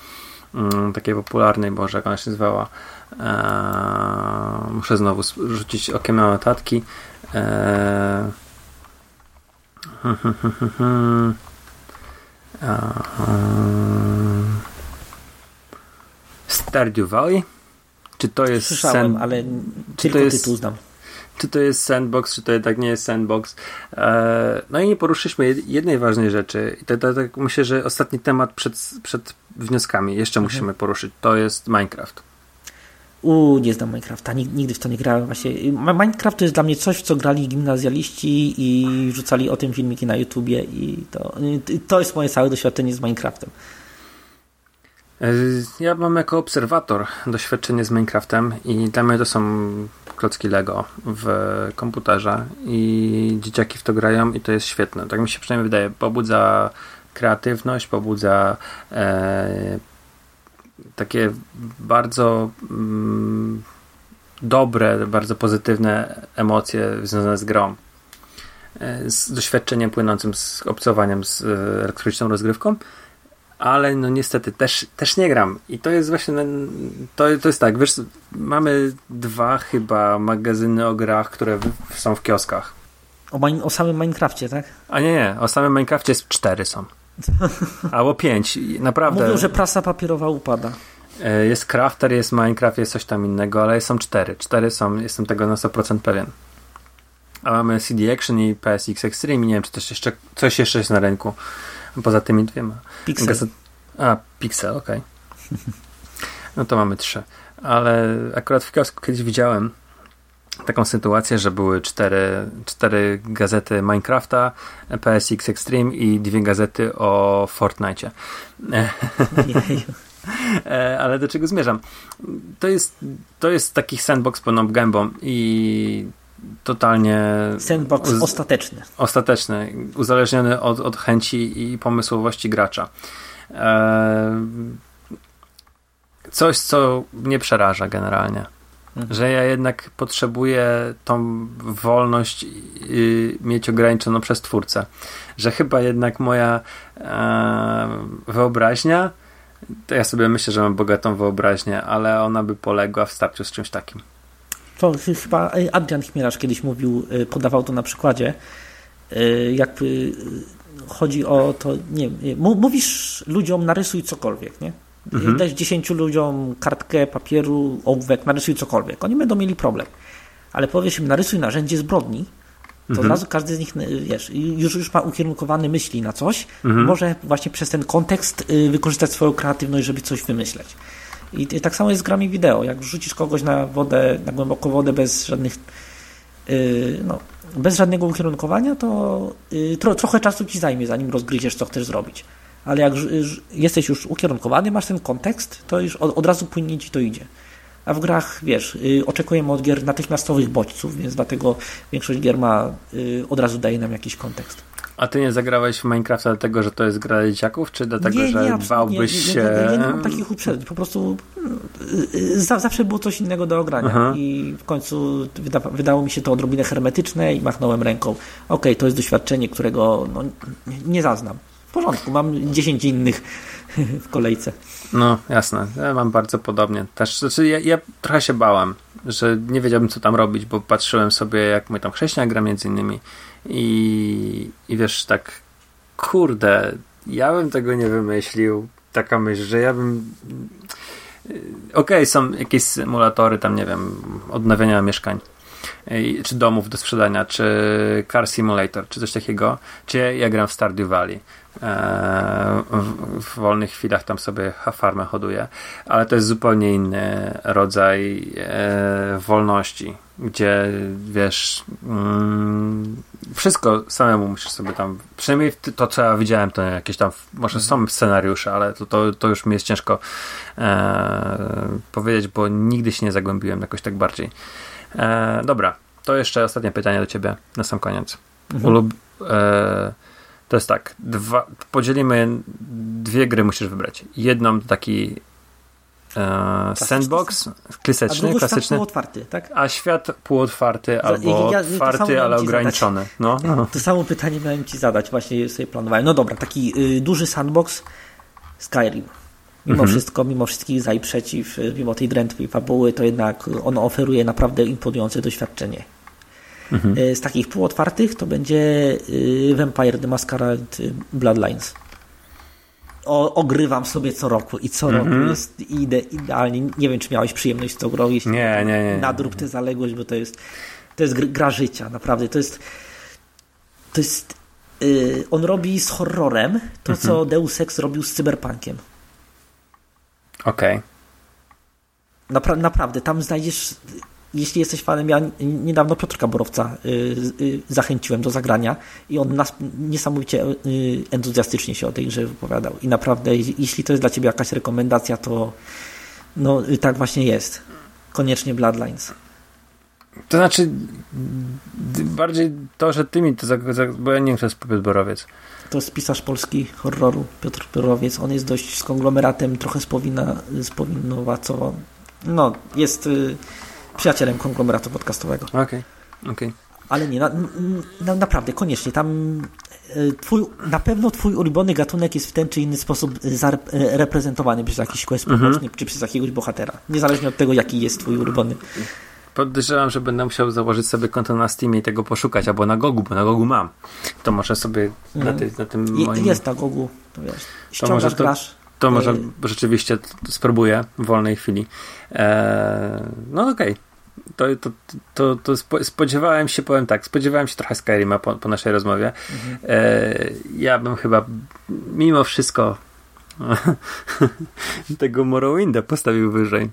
um, takiej popularnej, Boże, jak ona się nazywała, eee, muszę znowu rzucić okiem na notatki. Eee, Stardew Valley? Czy to jest Słyszałem, sen... ale czy to jest... tytuł znam. Czy to jest sandbox, czy to jednak nie jest sandbox. E, no i nie poruszyliśmy jednej ważnej rzeczy. I to, to, to, myślę, że ostatni temat przed, przed wnioskami jeszcze mhm. musimy poruszyć. To jest Minecraft. U, nie znam Minecrafta, nigdy w to nie grałem. Właśnie Minecraft to jest dla mnie coś, w co grali gimnazjaliści i rzucali o tym filmiki na YouTubie i to, to jest moje całe doświadczenie z Minecraftem. E, ja mam jako obserwator doświadczenie z Minecraftem i dla mnie to są klocki Lego w komputerze i dzieciaki w to grają i to jest świetne. Tak mi się przynajmniej wydaje. Pobudza kreatywność, pobudza e, takie bardzo mm, dobre, bardzo pozytywne emocje związane z grą. E, z doświadczeniem płynącym z obcowaniem z e, elektroniczną rozgrywką, ale no niestety też, też nie gram. I to jest właśnie, to, to jest tak, wiesz, mamy dwa chyba magazyny o grach, które są w kioskach. O, o samym Minecrafcie, tak? A nie, nie, o samym Minecrafcie jest cztery są. Albo pięć, naprawdę. Mówią, że prasa papierowa upada. E, jest Crafter, jest Minecraft, jest coś tam innego, ale są cztery. Cztery są, jestem tego na 100% pewien. A mamy CD Action i PSX Extreme i nie wiem, czy coś jeszcze, coś jeszcze jest na rynku. Poza tymi dwiema. Pixel. Gazet... A, Pixel, okej. Okay. No to mamy trzy. Ale akurat w kiosku kiedyś widziałem taką sytuację, że były cztery, cztery gazety Minecrafta, PSX Extreme i dwie gazety o Fortnite. E, ale do czego zmierzam? To jest, to jest taki sandbox pełną gębą i totalnie. Sandbox uz... ostateczny. Ostateczny, uzależniony od, od chęci i pomysłowości gracza. E... Coś, co mnie przeraża generalnie. Mhm. Że ja jednak potrzebuję tą wolność y, mieć ograniczoną przez twórcę. Że chyba jednak moja e, wyobraźnia, to ja sobie myślę, że mam bogatą wyobraźnię, ale ona by poległa w starciu z czymś takim. To chyba Adrian Chmielarz kiedyś mówił, y, podawał to na przykładzie, y, jakby chodzi o to, nie mówisz ludziom narysuj cokolwiek, nie? Mhm. Dać 10 ludziom kartkę papieru, ołówek, narysuj cokolwiek. Oni będą mieli problem. Ale powiesz im, narysuj narzędzie zbrodni, to mhm. od razu każdy z nich, wiesz, już, już ma ukierunkowane myśli na coś, mhm. może właśnie przez ten kontekst y, wykorzystać swoją kreatywność, żeby coś wymyśleć. I tak samo jest z grami wideo. Jak wrzucisz kogoś na wodę, na głęboką wodę bez żadnych, yy, no, bez żadnego ukierunkowania, to yy, tro, trochę czasu ci zajmie, zanim rozgryziesz, co chcesz zrobić ale jak jesteś już ukierunkowany, masz ten kontekst, to już od, od razu płynnie ci to idzie. A w grach, wiesz, y, oczekujemy od gier natychmiastowych bodźców, więc dlatego większość gier ma, y, od razu daje nam jakiś kontekst. A ty nie zagrałeś w Minecrafta dlatego, że to jest gra dzieciaków, czy dlatego, nie, że bałbyś się... Nie, nie, nie, nie mam takich uprzedzeń. Po prostu y, zawsze było coś innego do ogrania Aha. i w końcu wyda, wydało mi się to odrobinę hermetyczne i machnąłem ręką. Okej, okay, to jest doświadczenie, którego no, nie zaznam porządku, mam 10 innych w kolejce. No, jasne. Ja mam bardzo podobnie. Też, znaczy ja, ja, trochę się bałem, że nie wiedziałbym, co tam robić, bo patrzyłem sobie, jak mój tam chrześcijan gra między innymi i, i wiesz, tak kurde, ja bym tego nie wymyślił. Taka myśl, że ja bym okej, okay, są jakieś symulatory tam, nie wiem, odnawiania mieszkań czy domów do sprzedania, czy Car Simulator, czy coś takiego, czy ja gram w Stardew Valley. E, w, w, wolnych chwilach tam sobie farmę hoduję, ale to jest zupełnie inny rodzaj e, wolności, gdzie wiesz, mm, wszystko samemu musisz sobie tam, przynajmniej to, co ja widziałem, to jakieś tam, może są scenariusze, ale to, to, to już mi jest ciężko e, powiedzieć, bo nigdy się nie zagłębiłem jakoś tak bardziej. E, dobra, to jeszcze ostatnie pytanie do ciebie na sam koniec. Mhm. Ulub, e, to jest tak, dwa, podzielimy dwie gry musisz wybrać. Jedną taki sandbox, klasyczny, a klasyczny. Świat półotwarty, tak? A świat półotwarty albo ja, otwarty, ale ograniczony. No, no. To samo pytanie miałem ci zadać, właśnie sobie planowałem. No dobra, taki y, duży sandbox Skyrim. Mimo mhm. wszystko, mimo wszystkich za i przeciw, y, mimo tej drętwej fabuły, to jednak ono oferuje naprawdę imponujące doświadczenie. Mhm. Y, z takich półotwartych to będzie y, Vampire the Masquerade Bloodlines. O, ogrywam sobie co roku i co roku mhm. jest ide, idealnie. Nie wiem, czy miałeś przyjemność grą, jeśli nie, nie, nie, nadrób tę zaległość, bo to jest, to jest gra życia, naprawdę. To jest to jest yy, on robi z horrorem to, mhm. co Deus Ex robił z cyberpunkiem. Okej. Okay. Napra naprawdę, tam znajdziesz jeśli jesteś fanem, ja niedawno Piotrka Borowca y, y, zachęciłem do zagrania i on nas niesamowicie y, entuzjastycznie się o tej grze wypowiadał. I naprawdę, jeśli to jest dla ciebie jakaś rekomendacja, to no tak właśnie jest. Koniecznie Bloodlines. To znaczy bardziej to, że ty mi to bo ja nie wiem, kto jest Piotr Borowiec. To jest pisarz polski horroru, Piotr Borowiec. On jest dość z konglomeratem, trochę spowinna, spowinnowaco. No, jest przyjacielem konglomeratu podcastowego. Okej, okay. okej. Okay. Ale nie, na, na, naprawdę, koniecznie. Tam twój, na pewno twój ulubiony gatunek jest w ten czy inny sposób reprezentowany przez jakiś quest mhm. czy przez jakiegoś bohatera. Niezależnie od tego, jaki jest twój ulubiony. Podejrzewam, że będę musiał założyć sobie konto na Steamie i tego poszukać, albo na Gogu, bo na Gogu mam. To może sobie na, ty, na tym Je, moim... Jest na Gogu, to wiesz. to może to, grasz. To może rzeczywiście spróbuję w wolnej chwili. Eee, no okej. Okay. To, to, to, to, spodziewałem się, powiem tak, spodziewałem się trochę Skyrima po, po naszej rozmowie. Mhm. Eee, ja bym chyba mimo wszystko tego Morrowinda postawił wyżej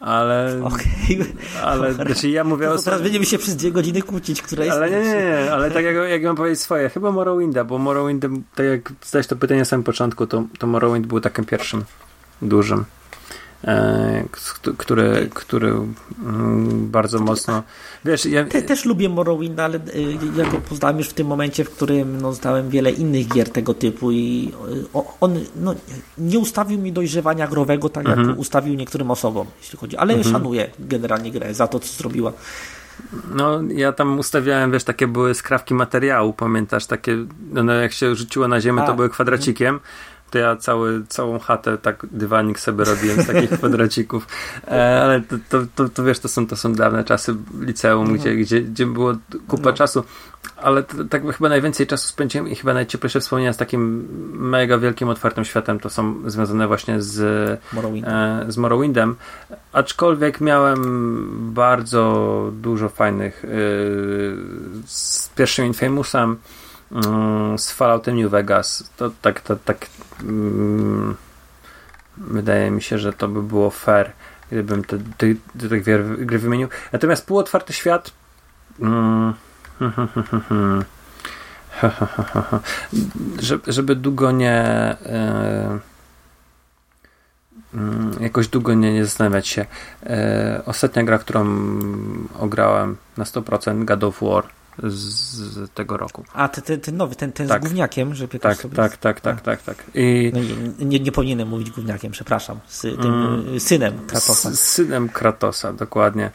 ale. Okej. Okay. Ale znaczy ja mówię to o. Teraz będziemy się przez dwie godziny kłócić, która jest. Ale nie, nie, nie, ale tak jak, jak mam powiedzieć swoje, chyba Morrowinda, bo Morrowind, tak jak zdać to pytanie na samym początku, to, to Morrowind był takim pierwszym dużym. E, który, który mm, bardzo mocno. Wiesz, ja... Te, też lubię Morrowinda, ale y, ja go poznałem już w tym momencie, w którym no, zdałem wiele innych gier tego typu i y, on no, nie ustawił mi dojrzewania growego tak, jak mhm. ustawił niektórym osobom, jeśli chodzi. Ale mhm. szanuję generalnie grę za to, co zrobiła. No, ja tam ustawiałem, wiesz, takie były skrawki materiału, pamiętasz, takie, no, jak się rzuciło na ziemię, A, to były kwadracikiem. To ja cały, całą chatę, tak dywanik sobie robiłem z takich kwadracików. E, ale to, to, to, to, wiesz, to są, to są dawne czasy liceum, mhm. gdzie, gdzie, gdzie było kupa no. czasu. Ale to, tak chyba najwięcej czasu spędziłem i chyba najcieplejsze wspomnienia z takim mega wielkim, otwartym światem to są związane właśnie z Morrowindem. E, z Morrowindem. Aczkolwiek miałem bardzo dużo fajnych e, z pierwszym Infamousem z Falloutem New Vegas. To tak, to, tak mm, wydaje mi się, że to by było fair, gdybym te, te, te, te gry wymienił. Natomiast półotwarty świat mm, żeby długo nie yy, jakoś długo nie, nie zastanawiać się. Yy, ostatnia gra, którą ograłem na 100% God of War z tego roku. A ten, ten nowy, ten, ten tak. z gówniakiem, żeby tak, sobie... Tak, tak, tak, tak, tak. I... No nie, nie, nie, powinienem mówić gówniakiem, przepraszam. Z tym mm, y, synem Kratosa. Z synem Kratosa, dokładnie.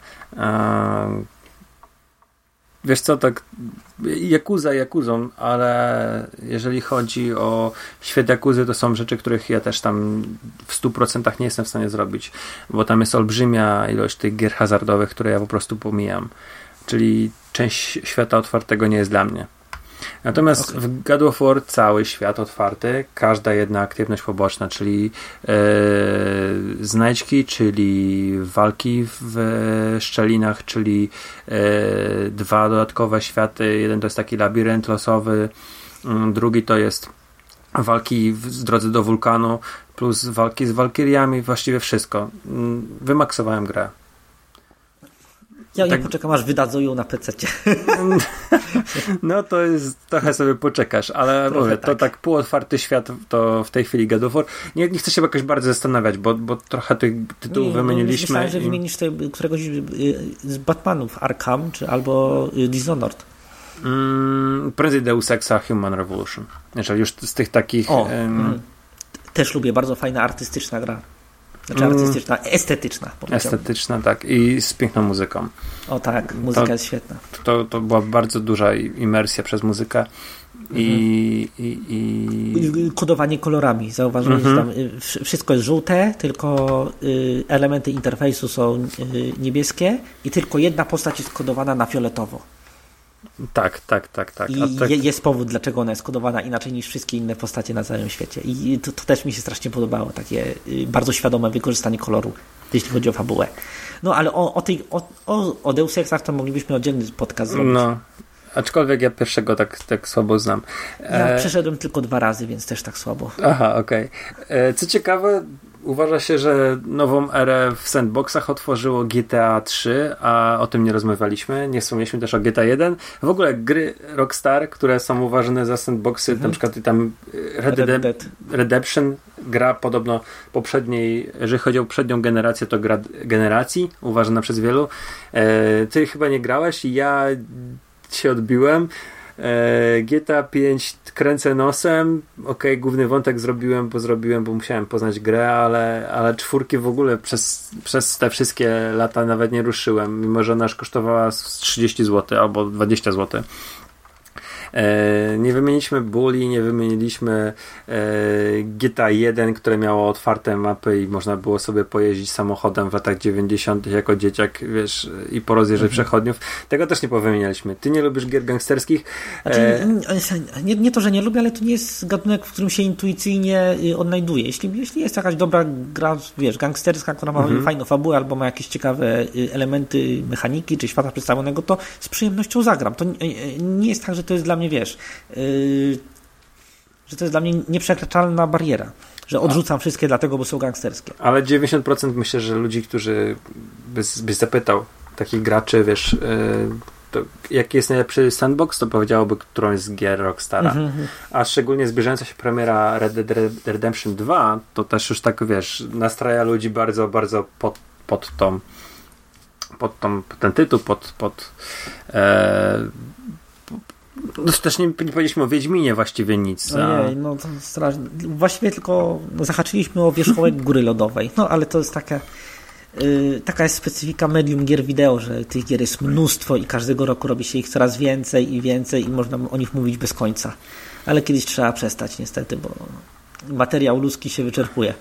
Wiesz co, tak Jakuza Jakuzą, ale jeżeli chodzi o świat Jakuzy, to są rzeczy, których ja też tam w 100% nie jestem w stanie zrobić, bo tam jest olbrzymia ilość tych gier hazardowych, które ja po prostu pomijam. Czyli część świata otwartego nie jest dla mnie. Natomiast okay. w God of War cały świat otwarty, każda jedna aktywność poboczna, czyli e, znajdźki, czyli walki w szczelinach, czyli e, dwa dodatkowe światy. Jeden to jest taki labirynt losowy, mm, drugi to jest walki w drodze do wulkanu, plus walki z walkiriami, właściwie wszystko. Mm, wymaksowałem grę. Ja tak... nie poczekam, aż wydadzą ją na PC. No to jest, trochę sobie poczekasz, ale mówię, tak. to tak półotwarty świat to w tej chwili God. Nie, nie chcę się jakoś bardzo zastanawiać, bo, bo trochę tych tytułów nie, wymieniliśmy. Myślałem, że i... wymienisz te, któregoś y, z Batmanów, Arkham, czy albo y, Dishonored. Mm, prędzej Deus Exa Human Revolution. Jeżeli już z tych takich... O, um... Też lubię, bardzo fajna artystyczna gra. Znaczy mm. artystyczna, estetyczna. Estetyczna, tak. I z piękną muzyką. O tak, muzyka to, jest świetna. To, to była bardzo duża imersja przez muzykę. I, mhm. i, i, kodowanie kolorami. Zauważyłem, mhm. że tam y, wszystko jest żółte, tylko y, elementy interfejsu są y, niebieskie i tylko jedna postać jest kodowana na fioletowo. Tak, tak, tak, tak. I tak... jest powód, dlaczego ona jest kodowana inaczej niż wszystkie inne postacie na całym świecie. I to, to, też mi się strasznie podobało, takie y, bardzo świadome wykorzystanie koloru, jeśli chodzi o fabułę. No ale o, o, tej, o, o, o Deus Exach to moglibyśmy oddzielny podcast zrobić. No, aczkolwiek ja pierwszego tak, tak słabo znam. Ja e... przeszedłem tylko dwa razy, więc też tak słabo. Aha, okej. Okay. E, co ciekawe, Uważa się, że nową erę w sandboxach otworzyło GTA 3, a o tym nie rozmawialiśmy. Nie wspomnieliśmy też o GTA 1. W ogóle gry Rockstar, które są uważane za sandboxy, mhm. na przykład tam Red, Red Dead Redemption gra podobno poprzedniej, jeżeli chodzi o poprzednią generację, to gra generacji, uważana przez wielu. E, ty chyba nie grałeś, ja się odbiłem. E, GTA 5 kręcę nosem. Ok, główny wątek zrobiłem, bo zrobiłem, bo musiałem poznać grę, ale, ale czwórki w ogóle przez, przez te wszystkie lata nawet nie ruszyłem, mimo że ona kosztowała 30 zł albo 20 zł. E, nie wymieniliśmy Bully, nie wymieniliśmy e, GTA 1, które miało otwarte mapy i można było sobie pojeździć samochodem w latach 90. jako dzieciak, wiesz, i porozjeżdżać mhm. przechodniów. Tego też nie powymienialiśmy. Ty nie lubisz gier gangsterskich? Znaczy, e... nie, nie to, że nie lubię, ale to nie jest gatunek, w którym się intuicyjnie y, odnajduję. Jeśli, jeśli jest jakaś dobra gra, wiesz, gangsterska, która ma mhm. fajną fabułę albo ma jakieś ciekawe y, elementy mechaniki czy świata przedstawionego, to z przyjemnością zagram. To nie jest tak, że to jest dla mnie, wiesz, yy, że to jest dla mnie nieprzekraczalna bariera. Że odrzucam wszystkie dlatego, bo są gangsterskie. Ale 90% myślę, że ludzi, którzy byś, byś zapytał takich graczy, wiesz, yy, to jaki jest najlepszy sandbox, to powiedziałoby którąś z gier Rockstara. Mm -hmm. A szczególnie zbliżająca się premiera Red Dead Redemption 2, to też już tak, wiesz, nastraja ludzi bardzo, bardzo pod, pod tą pod, tą, pod ten tytuł, pod, pod e, no też nie, nie powiedzieliśmy o Wiedźminie właściwie nic. Ojej, no to strasznie. Właściwie tylko zahaczyliśmy o wierzchołek góry lodowej. No ale to jest taka yy, taka jest specyfika medium gier wideo, że tych gier jest mnóstwo i każdego roku robi się ich coraz więcej i więcej i można o nich mówić bez końca. Ale kiedyś trzeba przestać niestety, bo materiał ludzki się wyczerpuje.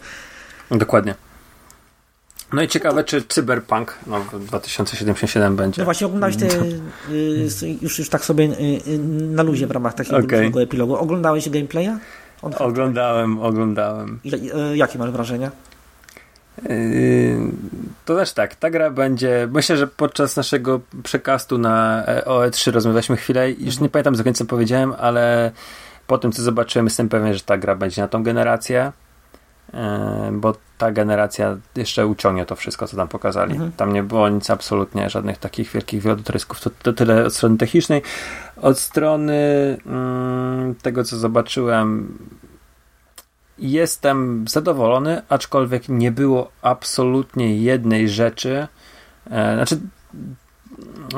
Dokładnie. No i ciekawe, czy Cyberpunk no, 2077 będzie. No właśnie, oglądałeś te, y, już, już tak sobie y, y, na luzie w ramach takiego okay. epilogu. Oglądałeś gameplaya? On... Oglądałem, oglądałem. I, jakie masz wrażenia? To też tak, ta gra będzie. Myślę, że podczas naszego przekastu na e, OE3 rozmawialiśmy chwilę. Już mhm. nie pamiętam za końca powiedziałem, ale po tym co zobaczyłem, jestem pewien, że ta gra będzie na tą generację. E, bo ta generacja jeszcze uciągnie to wszystko, co tam pokazali. Mhm. Tam nie było nic absolutnie, żadnych takich wielkich wiodotrysków. To, to tyle od strony technicznej. Od strony mm, tego, co zobaczyłem, jestem zadowolony, aczkolwiek nie było absolutnie jednej rzeczy. E, znaczy,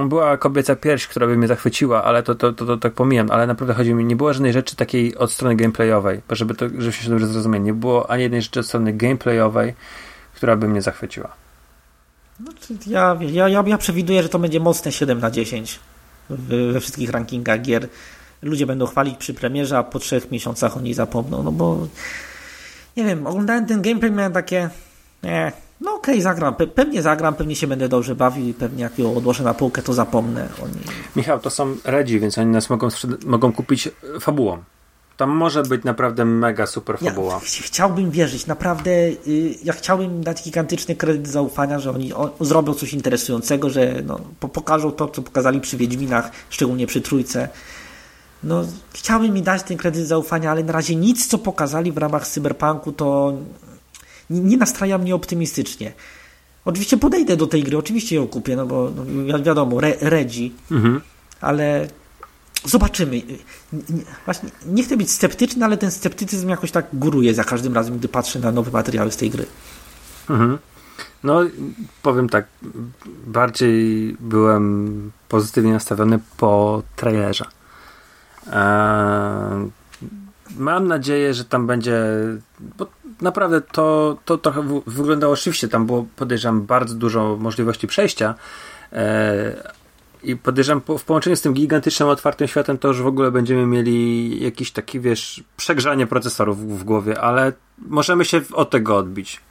była kobieca pierś, która by mnie zachwyciła, ale to, to, to, to tak pomijam, ale naprawdę chodzi mi, nie było żadnej rzeczy takiej od strony gameplayowej, żeby to, się dobrze zrozumieć, nie było ani jednej rzeczy od strony gameplayowej, która by mnie zachwyciła. No, ja, ja, ja, ja przewiduję, że to będzie mocne 7 na 10 we, we wszystkich rankingach gier. Ludzie będą chwalić przy premierze, a po trzech miesiącach oni zapomną, no bo nie wiem, oglądałem ten gameplay, miałem takie nie, no okej, okay, zagram. Pe pewnie zagram, pewnie się będę dobrze bawił i pewnie jak ją odłożę na półkę, to zapomnę. Oni... Michał, to są redzi, więc oni nas mogą, mogą kupić fabułą. Tam może być naprawdę mega super fabuła. Ja chciałbym wierzyć, naprawdę. Y, ja chciałbym dać gigantyczny kredyt zaufania, że oni o, zrobią coś interesującego, że no, po, pokażą to, co pokazali przy Wiedźminach, szczególnie przy Trójce. No, chciałbym mi dać ten kredyt zaufania, ale na razie nic, co pokazali w ramach cyberpunku, to nie nastraja mnie optymistycznie. Oczywiście podejdę do tej gry, oczywiście ją kupię, no bo no, wiadomo, re, Redzi, mhm. ale zobaczymy. Nie, właśnie nie chcę być sceptyczny, ale ten sceptycyzm jakoś tak góruje za każdym razem, gdy patrzę na nowe materiały z tej gry. Mhm. No, powiem tak, bardziej byłem pozytywnie nastawiony po trailerze. Eee, mam nadzieję, że tam będzie. Bo naprawdę to, to trochę w, wyglądało oczywiście. Tam było, podejrzewam, bardzo dużo możliwości przejścia. E, I podejrzewam, po, w połączeniu z tym gigantycznym, otwartym światem, to już w ogóle będziemy mieli jakiś taki, wiesz, przegrzanie procesorów w, w głowie, ale możemy się od tego odbić.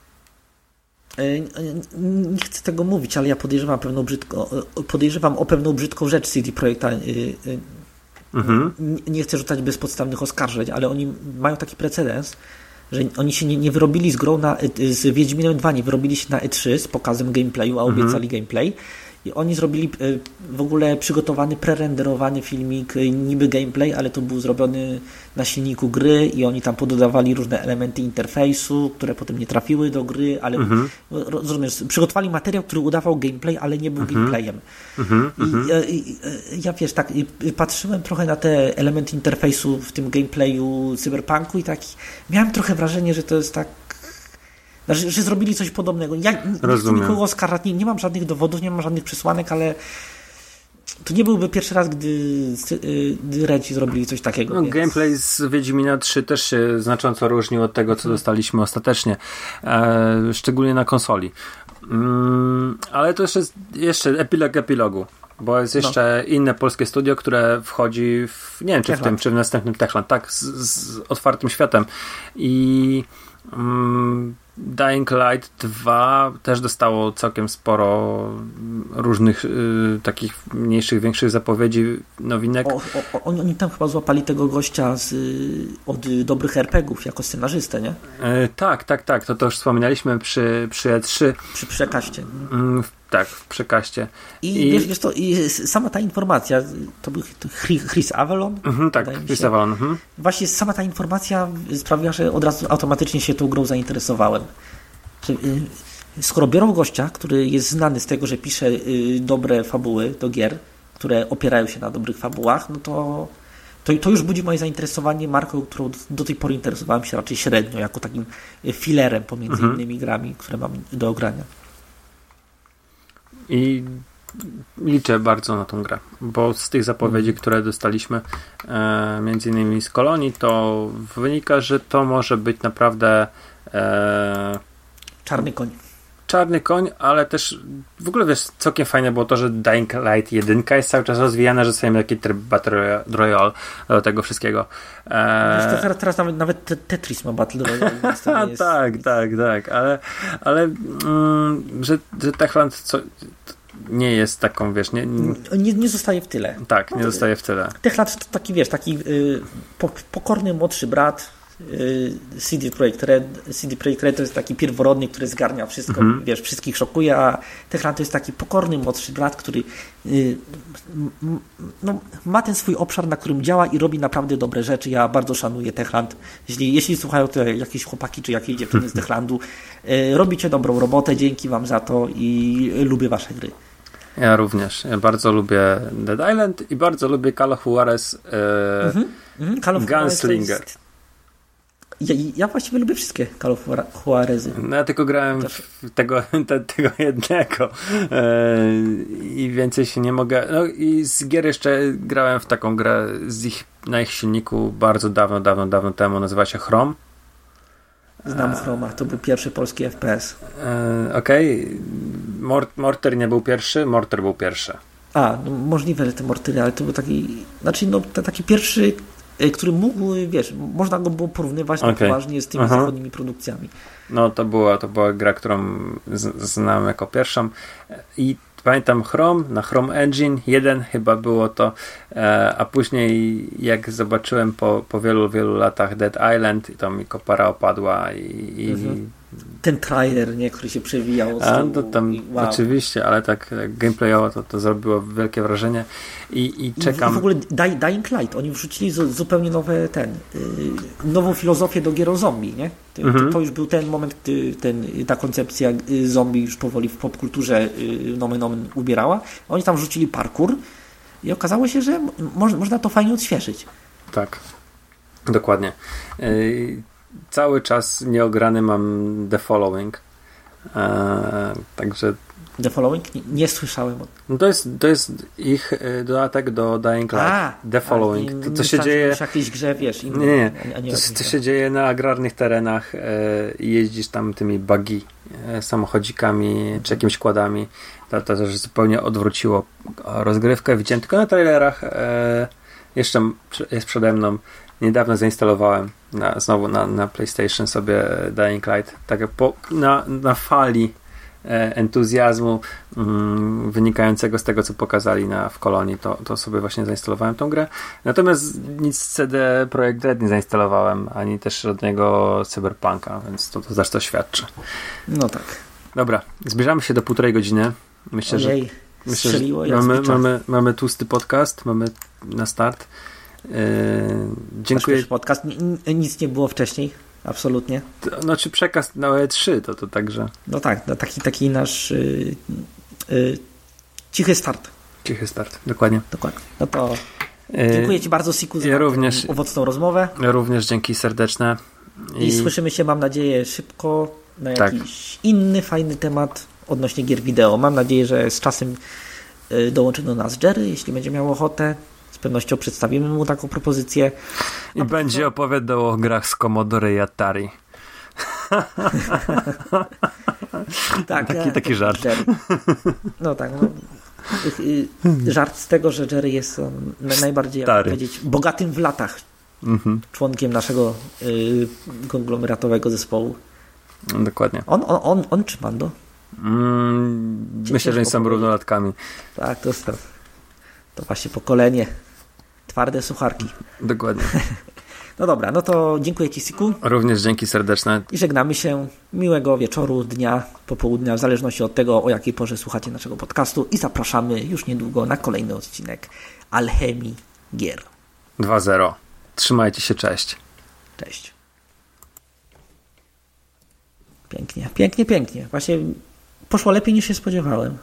E, nie chcę tego mówić, ale ja podejrzewam, pewną brzydko, podejrzewam o pewną brzydką rzecz CD Projekta Mhm. Nie chcę rzucać bezpodstawnych oskarżeń, ale oni mają taki precedens, że oni się nie, nie wyrobili z grą na, z Wiedźminem 2, nie wyrobili się na E3 z pokazem gameplayu, a obiecali mhm. gameplay i oni zrobili e, w ogóle przygotowany, prerenderowany filmik, e, niby gameplay, ale to był zrobiony na silniku gry i oni tam pododawali różne elementy interfejsu, które potem nie trafiły do gry, ale mhm. rozumiesz, przygotowali materiał, który udawał gameplay, ale nie był mhm. gameplayem. Mhm. I, mhm. i, i, ja wiesz, tak patrzyłem trochę na te elementy interfejsu w tym gameplayu cyberpunku i tak miałem trochę wrażenie, że to jest tak znaczy, że zrobili coś podobnego. Ja nie chcę nikogo oskarżać, nie, nie mam żadnych dowodów, nie mam żadnych przesłanek, ale to nie byłby pierwszy raz, gdy, y, gdy Redzi zrobili coś takiego. No, więc... Gameplay z Wiedźmina 3 też się znacząco różnił od tego, co dostaliśmy ostatecznie, e, szczególnie na konsoli. Mm, ale to jeszcze, jeszcze epilog epilogu. Bo jest jeszcze no. inne polskie studio, które wchodzi w, nie wiem czy Techland. w tym, czy w następnym Techland, tak, z, z otwartym światem. I mm, Dying Light 2 też dostało całkiem sporo różnych y, takich mniejszych, większych zapowiedzi, nowinek. O, o, oni tam chyba złapali tego gościa z, od dobrych RPGów jako scenarzystę, nie? E, tak, tak, tak. To, to już wspominaliśmy przy, przy E3. Przy przekaście. Mm, tak, w przekaście. I, I... Wiesz, wiesz to, i sama ta informacja, to był Chris Avalon? Mhm, tak, Chris Avalon. Mhm. Właśnie sama ta informacja sprawiła, że od razu automatycznie się tą grą zainteresowałem. Y, skoro biorą gościa, który jest znany z tego, że pisze y, dobre fabuły do gier, które opierają się na dobrych fabułach, no to, to, to już budzi moje zainteresowanie marką, którą do, do tej pory interesowałem się raczej średnio, jako takim filerem pomiędzy mhm. innymi grami, które mam do ogrania. I liczę bardzo na tą grę, bo z tych zapowiedzi, mhm. które dostaliśmy e, między innymi z kolonii, to wynika, że to może być naprawdę e, czarny koń. Czarny koń, ale też w ogóle wiesz, całkiem fajne było to, że Dying Light 1 jest cały czas rozwijana, że sobie taki tryb Battle Royale do tego wszystkiego. Eee... Teraz, teraz nawet, nawet Tetris ma Battle Royale. Jest... tak, tak, tak, ale, ale mm, że, że Techland co, nie jest taką, wiesz, nie, nie, nie zostaje w tyle. Tak, nie no, zostaje w tyle. Techland to taki, wiesz, taki y, pokorny młodszy brat, CD Projekt Red. CD Projekt Red to jest taki pierworodny, który zgarnia wszystko, -hmm. wiesz, wszystkich szokuje, a Techland to jest taki pokorny młodszy brat, który y, no, ma ten swój obszar, na którym działa i robi naprawdę dobre rzeczy. Ja bardzo szanuję Techland. Jeśli, jeśli słuchają to jakieś chłopaki czy jakieś dziewczyny z Techlandu, robicie dobrą robotę, dzięki Wam za to i lubię Wasze gry. Ja również. Ja bardzo lubię Dead Island i bardzo lubię Call of Juarez e, mm -hmm. Call of Gunslinger. Jest... Ja, ja, właściwie lubię wszystkie Call of Juarezy. No ja tylko grałem w tego, te, tego jednego e, i więcej się nie mogę... No i z gier jeszcze grałem w taką grę z ich, na ich silniku bardzo dawno, dawno, dawno temu. Nazywa się Chrome. Znam Chroma, to był pierwszy polski FPS. E, Okej. Okay. Mort Morter nie był pierwszy, Morter był pierwszy. A, no możliwe, że te Mortery, ale to był taki, znaczy no taki pierwszy, e, który mógł, wiesz, można go było porównywać okay. poważnie z tymi Aha. zachodnimi produkcjami. No to była, to była gra, którą znam jako pierwszą i pamiętam Chrome, na Chrome Engine 1 chyba było to, e, a później jak zobaczyłem po, po wielu, wielu latach Dead Island, to mi kopara opadła i, i mhm ten trailer, nie, który się przewijał. A, to tam wow. oczywiście, ale tak, tak gameplayowo to, to zrobiło wielkie wrażenie i, i czekam. I w ogóle Dying Light, oni wrzucili zupełnie nowe ten, yy, nową filozofię do gier o zombie, nie? To, mhm. to, już był ten moment, gdy ten, ta koncepcja y, zombie już powoli w popkulturze yy, nomen nomen ubierała. Oni tam wrzucili parkour i okazało się, że mo można to fajnie odświeżyć. Tak, dokładnie. Yy cały czas nieograny mam The Following. E, także. The Following? Nie, nie słyszałem. No to, jest, to jest ich e, dodatek do Dying Light. A, The Following. To, co się dzieje. W jakiejś grze, wiesz. Inny, nie, nie. A nie to, to się dzieje na agrarnych terenach e, i jeździsz tam tymi buggy, e, samochodzikami czy jakimiś kładami. To, to też zupełnie odwróciło rozgrywkę. Widziałem tylko na trailerach. E, jeszcze jest przede mną niedawno zainstalowałem na, znowu na, na PlayStation sobie Dying Light. Tak po, na, na fali e, entuzjazmu mm, wynikającego z tego, co pokazali na, w kolonii, to, to sobie właśnie zainstalowałem tą grę. Natomiast nic z CD Projekt Red nie zainstalowałem, ani też żadnego Cyberpunka, więc to, to też to świadczy. No tak. Dobra, zbierzamy się do półtorej godziny. Myślę, Ojej, że, myślę, że mamy, mamy, mamy tłusty podcast, mamy na start. Yy, dziękuję. podcast. Nic nie było wcześniej. Absolutnie. To, znaczy przekaz na E3 to, to także. No tak, no taki, taki nasz yy, yy, cichy start. Cichy start, dokładnie. Dokładnie. No to yy, dziękuję Ci bardzo, Siku, za ja również, owocną rozmowę. Ja również dzięki serdeczne. I... I słyszymy się, mam nadzieję, szybko na tak. jakiś tak. inny, fajny temat odnośnie gier wideo. Mam nadzieję, że z czasem yy, dołączy do nas Jerry, jeśli będzie miał ochotę pewnością przedstawimy mu taką propozycję. I będzie to... opowiadał o grach z Commodore i Atari. tak, taki, taki żart. No tak. No. y, żart z tego, że Jerry jest on, najbardziej, jak powiedzieć, bogatym w latach Mhm. członkiem naszego y, konglomeratowego zespołu. No, Dokładnie. On, on, on, on czy Mando? Mm, myślę, że oni są równolatkami. Tak, to jest to, to właśnie pokolenie. Twarde sucharki. Dokładnie. No dobra, no to dziękuję Ci, Siku. Również dzięki serdeczne. I żegnamy się. Miłego wieczoru, dnia, popołudnia, w zależności od tego, o jakiej porze słuchacie naszego podcastu. I zapraszamy już niedługo na kolejny odcinek Alchemii Gier. 2-0. Trzymajcie się, cześć. Cześć. Pięknie, pięknie, pięknie. Właśnie poszło lepiej niż się spodziewałem.